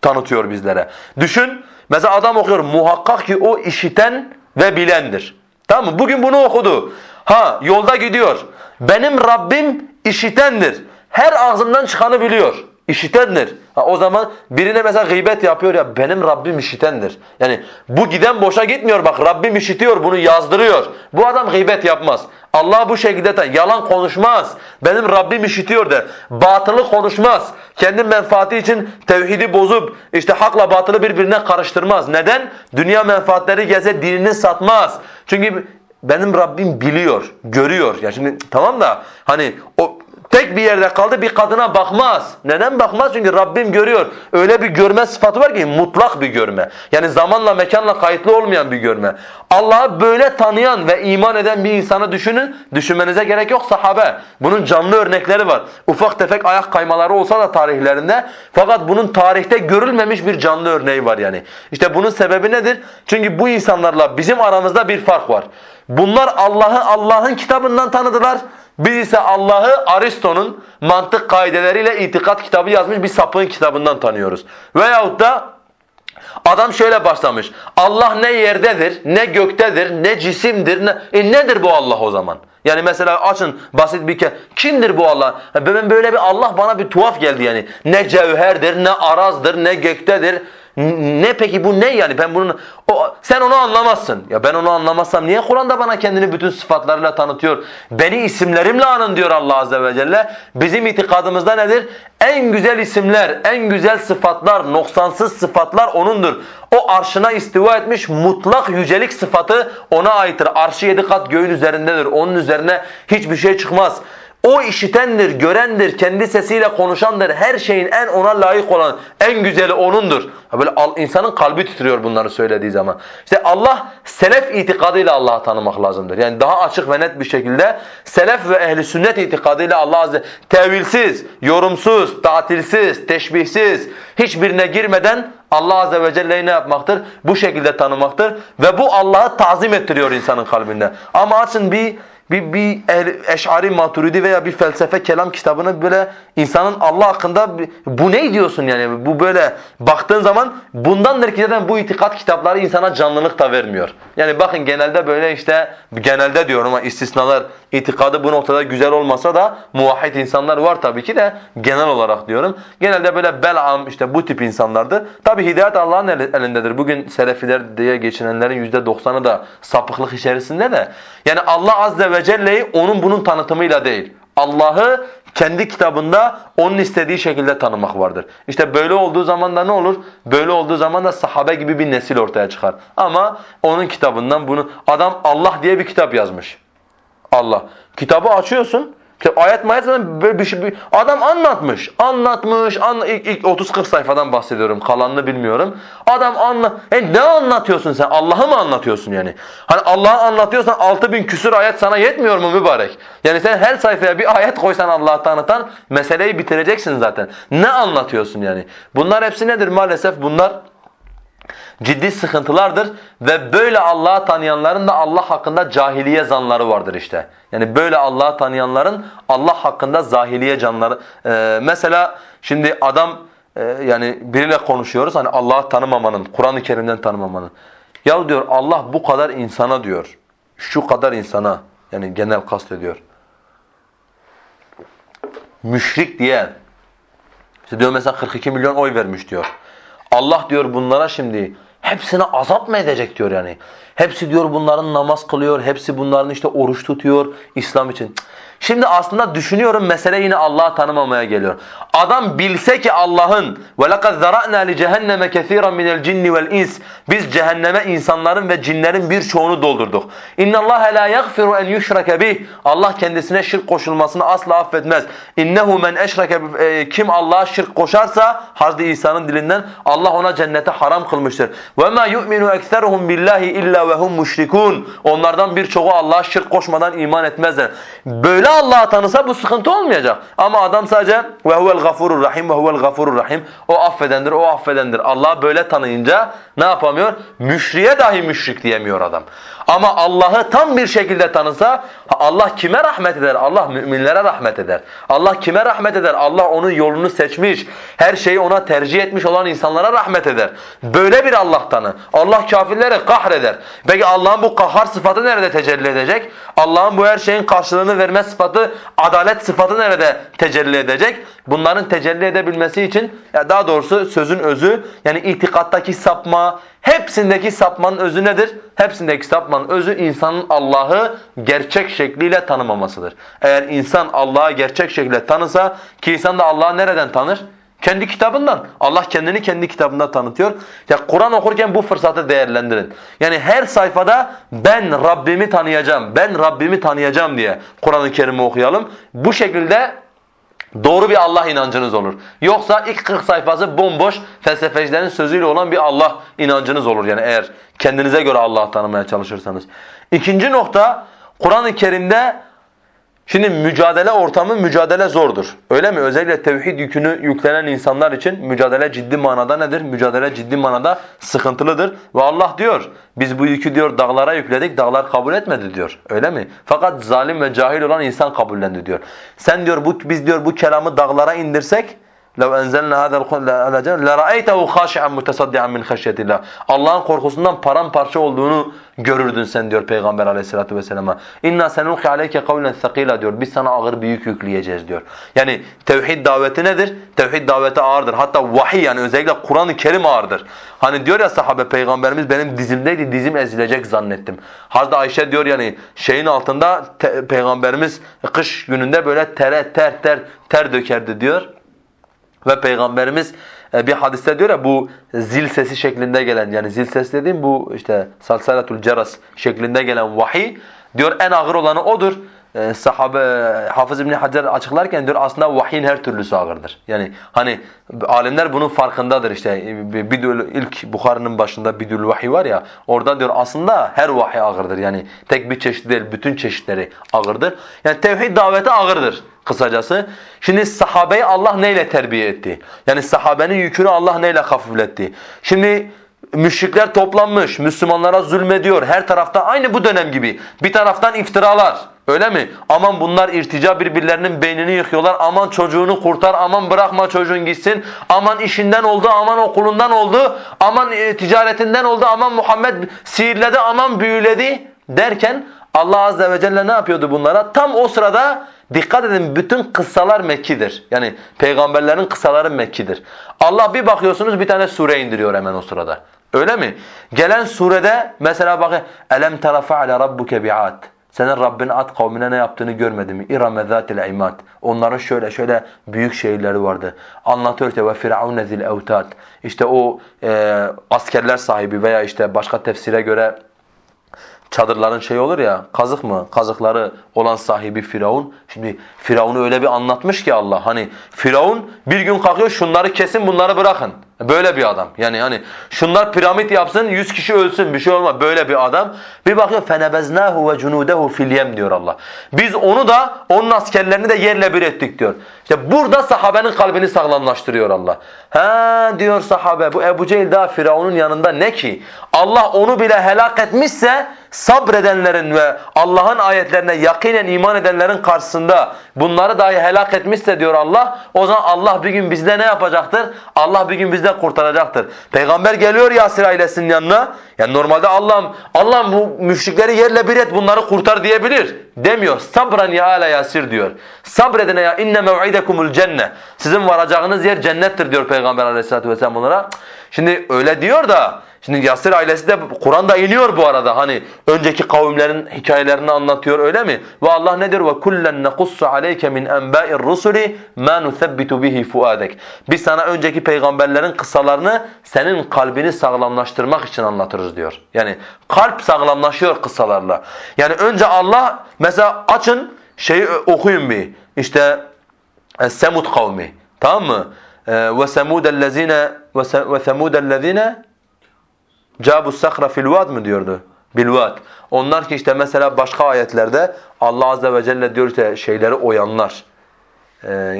tanıtıyor bizlere. Düşün, mesela adam okuyor, muhakkak ki o işiten ve bilendir. Tamam mı? Bugün bunu okudu. Ha, yolda gidiyor. Benim Rabbim işitendir. Her ağzından çıkanı biliyor. İşitendir. Ha, o zaman birine mesela gıybet yapıyor ya benim Rabbim işitendir. Yani bu giden boşa gitmiyor bak Rabbim işitiyor bunu yazdırıyor. Bu adam gıybet yapmaz. Allah bu şekilde de yalan konuşmaz. Benim Rabbim işitiyor der. Batılı konuşmaz. Kendi menfaati için tevhidi bozup işte hakla batılı birbirine karıştırmaz. Neden? Dünya menfaatleri gelse dinini satmaz. Çünkü benim Rabbim biliyor, görüyor. Ya şimdi tamam da hani o tek bir yerde kaldı bir kadına bakmaz. Neden bakmaz? Çünkü Rabbim görüyor. Öyle bir görme sıfatı var ki mutlak bir görme. Yani zamanla mekanla kayıtlı olmayan bir görme. Allah'ı böyle tanıyan ve iman eden bir insanı düşünün. Düşünmenize gerek yok sahabe. Bunun canlı örnekleri var. Ufak tefek ayak kaymaları olsa da tarihlerinde. Fakat bunun tarihte görülmemiş bir canlı örneği var yani. İşte bunun sebebi nedir? Çünkü bu insanlarla bizim aramızda bir fark var. Bunlar Allah'ı Allah'ın kitabından tanıdılar. Biz ise Allah'ı Aristo'nun mantık kaideleriyle itikat kitabı yazmış bir sapığın kitabından tanıyoruz. Veyahut da adam şöyle başlamış. Allah ne yerdedir, ne göktedir, ne cisimdir. Ne... E nedir bu Allah o zaman? Yani mesela açın basit bir ke kimdir bu Allah? Ben böyle bir Allah bana bir tuhaf geldi yani. Ne cevherdir, ne arazdır, ne göktedir. Ne peki bu ne yani? Ben bunun o sen onu anlamazsın. Ya ben onu anlamazsam niye Kur'an'da bana kendini bütün sıfatlarıyla tanıtıyor? Beni isimlerimle anın diyor Allah azze ve celle. Bizim itikadımızda nedir? En güzel isimler, en güzel sıfatlar, noksansız sıfatlar onundur. O arşına istiva etmiş mutlak yücelik sıfatı ona aittir. Arşı yedi kat göğün üzerindedir. Onun üzerine hiçbir şey çıkmaz. O işitendir, görendir, kendi sesiyle konuşandır. Her şeyin en ona layık olan, en güzeli O'nundur. Böyle insanın kalbi titriyor bunları söylediği zaman. İşte Allah, selef itikadıyla Allah'ı tanımak lazımdır. Yani daha açık ve net bir şekilde selef ve ehli sünnet itikadıyla Allah azze tevilsiz, yorumsuz, tatilsiz, teşbihsiz, hiçbirine girmeden Allah azze ve celle'yi ne yapmaktır? Bu şekilde tanımaktır. Ve bu Allah'ı tazim ettiriyor insanın kalbinde. Ama açın bir bir, bir eş'ari maturidi veya bir felsefe kelam kitabını böyle insanın Allah hakkında bu ne diyorsun yani bu böyle baktığın zaman bundandır ki zaten bu itikat kitapları insana canlılık da vermiyor. Yani bakın genelde böyle işte genelde diyorum ama istisnalar itikadı bu noktada güzel olmasa da muvahhid insanlar var tabii ki de genel olarak diyorum. Genelde böyle belam işte bu tip insanlardır. Tabii hidayet Allah'ın elindedir. Bugün selefiler diye geçinenlerin %90'ı da sapıklık içerisinde de. Yani Allah azze ve Celle'yi onun bunun tanıtımıyla değil. Allah'ı kendi kitabında onun istediği şekilde tanımak vardır. İşte böyle olduğu zaman da ne olur? Böyle olduğu zaman da sahabe gibi bir nesil ortaya çıkar. Ama onun kitabından bunu adam Allah diye bir kitap yazmış. Allah. Kitabı açıyorsun. Ayet mayet böyle bir şey. Adam anlatmış. Anlatmış. Anla, ilk, ilk 30-40 sayfadan bahsediyorum. Kalanını bilmiyorum. Adam anla. E ne anlatıyorsun sen? Allah'ı mı anlatıyorsun yani? Hani Allah'ı anlatıyorsan 6000 küsur ayet sana yetmiyor mu mübarek? Yani sen her sayfaya bir ayet koysan Allah'ı tanıtan meseleyi bitireceksin zaten. Ne anlatıyorsun yani? Bunlar hepsi nedir maalesef? Bunlar ciddi sıkıntılardır ve böyle Allah'ı tanıyanların da Allah hakkında cahiliye zanları vardır işte. Yani böyle Allah'ı tanıyanların Allah hakkında zahiliye canları. Ee, mesela şimdi adam e, yani biriyle konuşuyoruz hani Allah'ı tanımamanın, Kur'an-ı Kerim'den tanımamanın. Ya diyor Allah bu kadar insana diyor. Şu kadar insana yani genel kastediyor. Müşrik diye işte diyor mesela 42 milyon oy vermiş diyor. Allah diyor bunlara şimdi hepsine azap mı edecek diyor yani. Hepsi diyor bunların namaz kılıyor, hepsi bunların işte oruç tutuyor İslam için. Şimdi aslında düşünüyorum mesele yine Allah'ı tanımamaya geliyor. Adam bilse ki Allah'ın وَلَقَدْ ذَرَأْنَا لِجَهَنَّمَ كَثِيرًا مِنَ الْجِنِّ وَالْاِنسِ Biz cehenneme insanların ve cinlerin birçoğunu doldurduk. اِنَّ اللّٰهَ لَا يَغْفِرُ اَنْ يُشْرَكَ بِهِ Allah kendisine şirk koşulmasını asla affetmez. اِنَّهُ مَنْ اَشْرَكَ Kim Allah'a şirk koşarsa Hazreti İsa'nın dilinden Allah ona cennete haram kılmıştır. وَمَا يُؤْمِنُ اَكْثَرُهُمْ بِاللّٰهِ اِلَّا وَهُمْ مُشْرِكُونَ Onlardan birçoğu Allah'a şirk koşmadan iman etmezler. Böyle Allah'ı tanısa bu sıkıntı olmayacak. Ama adam sadece ve huvel gafurur rahim ve huvel gafurur rahim. O affedendir, o affedendir. Allah böyle tanıyınca ne yapamıyor? Müşriye dahi müşrik diyemiyor adam. Ama Allah'ı tam bir şekilde tanısa Allah kime rahmet eder? Allah müminlere rahmet eder. Allah kime rahmet eder? Allah onun yolunu seçmiş, her şeyi ona tercih etmiş olan insanlara rahmet eder. Böyle bir Allah tanı. Allah kafirleri kahreder. Peki Allah'ın bu kahhar sıfatı nerede tecelli edecek? Allah'ın bu her şeyin karşılığını verme sıfatı, adalet sıfatı nerede tecelli edecek? Bunların tecelli edebilmesi için daha doğrusu sözün özü yani itikattaki sapma, hepsindeki sapmanın özü nedir? Hepsindeki sapmanın özü insanın Allah'ı gerçek şekliyle tanımamasıdır. Eğer insan Allah'ı gerçek şekilde tanısa ki insan da Allah'ı nereden tanır? Kendi kitabından. Allah kendini kendi kitabında tanıtıyor. Ya Kur'an okurken bu fırsatı değerlendirin. Yani her sayfada ben Rabbimi tanıyacağım, ben Rabbimi tanıyacağım diye Kur'an-ı Kerim'i okuyalım. Bu şekilde Doğru bir Allah inancınız olur. Yoksa ilk 40 sayfası bomboş felsefecilerin sözüyle olan bir Allah inancınız olur. Yani eğer kendinize göre Allah tanımaya çalışırsanız. İkinci nokta Kur'an-ı Kerim'de Şimdi mücadele ortamı mücadele zordur. Öyle mi? Özellikle tevhid yükünü yüklenen insanlar için mücadele ciddi manada nedir? Mücadele ciddi manada sıkıntılıdır. Ve Allah diyor biz bu yükü diyor dağlara yükledik dağlar kabul etmedi diyor. Öyle mi? Fakat zalim ve cahil olan insan kabullendi diyor. Sen diyor bu biz diyor bu kelamı dağlara indirsek لو أنزلنا هذا القرآن على جبل لرأيته خاشعا متصدعا min خشية الله. Allah'ın korkusundan paramparça olduğunu görürdün sen diyor Peygamber Aleyhissalatu vesselam'a. İnna senulqi aleyke kavlen thaqila diyor. Biz sana ağır bir yük yükleyeceğiz diyor. Yani tevhid daveti nedir? Tevhid daveti ağırdır. Hatta vahiy yani özellikle Kur'an-ı Kerim ağırdır. Hani diyor ya sahabe peygamberimiz benim dizimdeydi dizim ezilecek zannettim. Hazreti Ayşe diyor yani şeyin altında peygamberimiz kış gününde böyle ter ter ter ter dökerdi diyor. Ve Peygamberimiz e, bir hadiste diyor ya bu zil sesi şeklinde gelen yani zil ses dediğim bu işte salsalatul ceras şeklinde gelen vahiy diyor en ağır olanı odur. E, sahabe Hafız İbn Hacer açıklarken diyor aslında vahyin her türlüsü ağırdır. Yani hani alimler bunun farkındadır işte. Bidül ilk Bukhari'nin başında Bidül Vahiy var ya orada diyor aslında her vahiy ağırdır. Yani tek bir çeşit değil bütün çeşitleri ağırdır. Yani tevhid daveti ağırdır kısacası. Şimdi sahabeyi Allah neyle terbiye etti? Yani sahabenin yükünü Allah neyle hafifletti? Şimdi müşrikler toplanmış, Müslümanlara zulmediyor. Her tarafta aynı bu dönem gibi. Bir taraftan iftiralar. Öyle mi? Aman bunlar irtica birbirlerinin beynini yıkıyorlar. Aman çocuğunu kurtar. Aman bırakma çocuğun gitsin. Aman işinden oldu. Aman okulundan oldu. Aman e, ticaretinden oldu. Aman Muhammed sihirledi. Aman büyüledi derken Allah azze ve celle ne yapıyordu bunlara? Tam o sırada Dikkat edin bütün kıssalar Mekki'dir. Yani peygamberlerin kıssaları Mekki'dir. Allah bir bakıyorsunuz bir tane sure indiriyor hemen o sırada. Öyle mi? Gelen surede mesela bakın elem tara fe'ale rabbuke bi'at. Senin Rabbin at kavmine ne yaptığını görmedi mi? İrame zâtil imad. Onların şöyle şöyle büyük şehirleri vardı. Anlatıyor işte ve firavune zil evtad. İşte o e, askerler sahibi veya işte başka tefsire göre çadırların şey olur ya kazık mı kazıkları olan sahibi Firavun. Şimdi Firavun'u öyle bir anlatmış ki Allah hani Firavun bir gün kalkıyor şunları kesin bunları bırakın. Böyle bir adam. Yani hani şunlar piramit yapsın 100 kişi ölsün bir şey olmaz. Böyle bir adam. Bir bakıyor fenebeznahu ve cunudehu filyem diyor Allah. Biz onu da onun askerlerini de yerle bir ettik diyor. İşte burada sahabenin kalbini sağlamlaştırıyor Allah. He diyor sahabe bu Ebu Cehil daha Firavun'un yanında ne ki? Allah onu bile helak etmişse sabredenlerin ve Allah'ın ayetlerine yakinen iman edenlerin karşısında bunları dahi helak etmişse diyor Allah, o zaman Allah bir gün bizde ne yapacaktır? Allah bir gün bizde de kurtaracaktır. Peygamber geliyor Yasir ailesinin yanına. Yani normalde Allah'ım Allah'ım bu müşrikleri yerle bir et bunları kurtar diyebilir. Demiyor. Sabran ya ala Yasir diyor. Sabredene ya inne mev'idekumul cenne. Sizin varacağınız yer cennettir diyor Peygamber aleyhissalatu vesselam onlara. Şimdi öyle diyor da Şimdi Yasir ailesi de Kur'an'da iniyor bu arada. Hani önceki kavimlerin hikayelerini anlatıyor öyle mi? Ve Allah nedir? Ve kullen nequssu aleyke min enba'ir rusuli ma nuthabbitu bihi fuadek. Biz sana önceki peygamberlerin kıssalarını senin kalbini sağlamlaştırmak için anlatırız diyor. Yani kalp sağlamlaşıyor kıssalarla. Yani önce Allah mesela açın şeyi okuyun bir. İşte e, Semud kavmi. Tamam mı? E, ve semudellezine ve semudellezine Cabu sakra fil vad mı diyordu? Bilvad. Onlar ki işte mesela başka ayetlerde Allah azze ve celle diyor işte şeyleri oyanlar.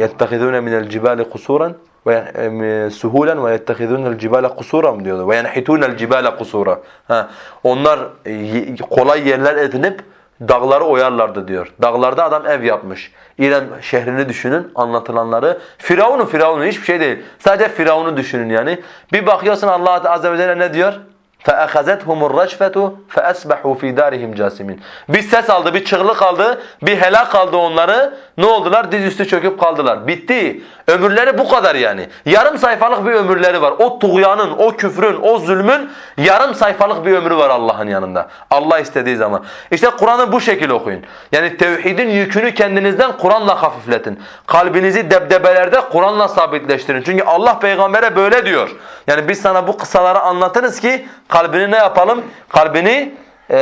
يَتَّخِذُونَ مِنَ الْجِبَالِ قُسُورًا ve e, suhulen ve yettehizunel cibale kusura mı diyordu? Ve yenhitunel cibale kusura. Ha, onlar e, kolay yerler edinip dağları oyarlardı diyor. Dağlarda adam ev yapmış. İrem şehrini düşünün anlatılanları. Firavun'u Firavun'u hiçbir şey değil. Sadece Firavun'u düşünün yani. Bir bakıyorsun Allah Azze ve Celle ne diyor? فَأَخَذَتْهُمُ الرَّجْفَةُ فَأَسْبَحُوا فِي دَارِهِمْ جَاسِمِينَ Bir ses aldı, bir çığlık aldı, bir helak aldı onları. Ne oldular? Dizüstü çöküp kaldılar. Bitti. Ömürleri bu kadar yani. Yarım sayfalık bir ömürleri var. O tuğyanın, o küfrün, o zulmün yarım sayfalık bir ömrü var Allah'ın yanında. Allah istediği zaman. İşte Kur'an'ı bu şekilde okuyun. Yani tevhidin yükünü kendinizden Kur'an'la hafifletin. Kalbinizi debdebelerde Kur'an'la sabitleştirin. Çünkü Allah peygambere böyle diyor. Yani biz sana bu kısaları anlatırız ki kalbini ne yapalım? Kalbini e,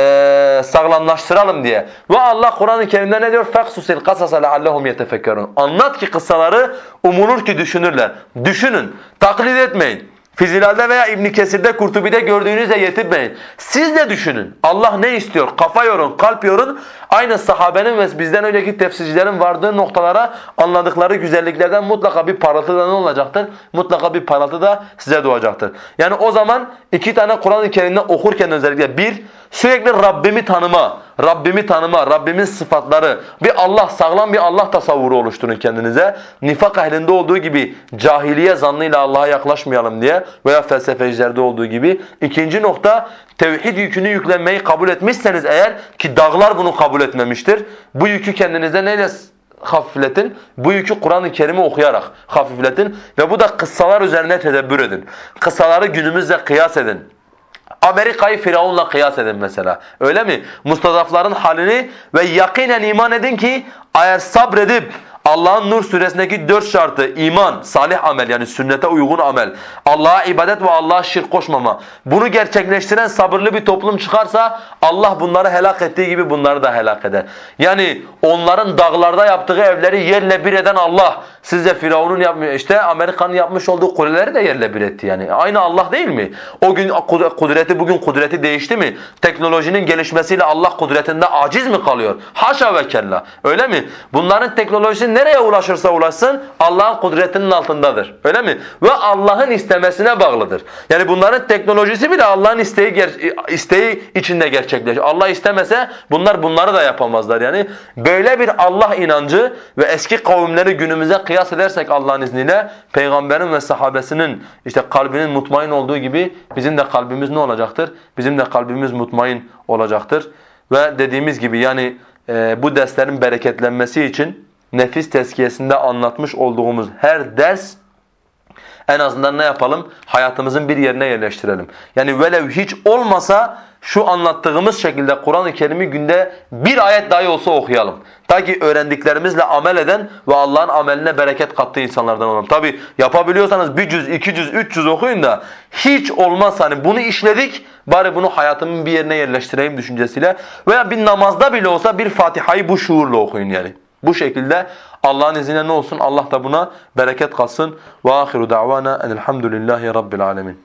sağlamlaştıralım diye. Ve Allah Kur'an-ı Kerim'de ne diyor? فَقْسُسِ الْقَسَسَ لَعَلَّهُمْ يَتَفَكَّرُونَ Anlat ki kıssaları umulur ki düşünürler. Düşünün, taklit etmeyin. Fizilal'de veya İbn Kesir'de, Kurtubi'de gördüğünüzle yetinmeyin. Siz de düşünün. Allah ne istiyor? Kafa yorun, kalp yorun. Aynı sahabenin ve bizden önceki tefsircilerin vardığı noktalara anladıkları güzelliklerden mutlaka bir parıltı da ne olacaktır? Mutlaka bir parıltı da size doğacaktır. Yani o zaman iki tane Kur'an-ı Kerim'de okurken özellikle bir, sürekli Rabbimi tanıma, Rabbimi tanıma, Rabbimin sıfatları, bir Allah, sağlam bir Allah tasavvuru oluşturun kendinize. Nifak ehlinde olduğu gibi cahiliye zannıyla Allah'a yaklaşmayalım diye veya felsefecilerde olduğu gibi. İkinci nokta, tevhid yükünü yüklenmeyi kabul etmişseniz eğer ki dağlar bunu kabul etmemiştir. Bu yükü kendinize neyle hafifletin? Bu yükü Kur'an-ı Kerim'i okuyarak hafifletin ve bu da kıssalar üzerine tedebbür edin. Kıssaları günümüzle kıyas edin. Amerika'yı Firavun'la kıyas edin mesela. Öyle mi? Mustazafların halini ve yakinen iman edin ki eğer sabredip Allah'ın Nur suresindeki dört şartı iman, salih amel yani sünnete uygun amel, Allah'a ibadet ve Allah'a şirk koşmama. Bunu gerçekleştiren sabırlı bir toplum çıkarsa Allah bunları helak ettiği gibi bunları da helak eder. Yani onların dağlarda yaptığı evleri yerle bir eden Allah. Sizce Firavun'un yapmıyor. İşte Amerika'nın yapmış olduğu kuleleri de yerle bir etti yani. Aynı Allah değil mi? O gün kudreti bugün kudreti değişti mi? Teknolojinin gelişmesiyle Allah kudretinde aciz mi kalıyor? Haşa ve kella. Öyle mi? Bunların teknolojisi nereye ulaşırsa ulaşsın Allah'ın kudretinin altındadır. Öyle mi? Ve Allah'ın istemesine bağlıdır. Yani bunların teknolojisi bile Allah'ın isteği isteği içinde gerçekleşir. Allah istemese bunlar bunları da yapamazlar. Yani böyle bir Allah inancı ve eski kavimleri günümüze kıyas edersek Allah'ın izniyle peygamberin ve sahabesinin işte kalbinin mutmain olduğu gibi bizim de kalbimiz ne olacaktır? Bizim de kalbimiz mutmain olacaktır. Ve dediğimiz gibi yani e, bu derslerin bereketlenmesi için nefis tezkiyesinde anlatmış olduğumuz her ders en azından ne yapalım? Hayatımızın bir yerine yerleştirelim. Yani velev hiç olmasa şu anlattığımız şekilde Kur'an-ı Kerim'i günde bir ayet dahi olsa okuyalım. Ta ki öğrendiklerimizle amel eden ve Allah'ın ameline bereket kattığı insanlardan olalım. Tabi yapabiliyorsanız bir cüz, iki cüz, üç cüz okuyun da hiç olmaz hani bunu işledik bari bunu hayatımın bir yerine yerleştireyim düşüncesiyle veya bir namazda bile olsa bir Fatiha'yı bu şuurla okuyun yani. Bu şekilde Allah'ın izniyle ne olsun? Allah da buna bereket katsın. Ve ahiru da'vana enelhamdülillahi rabbil alemin.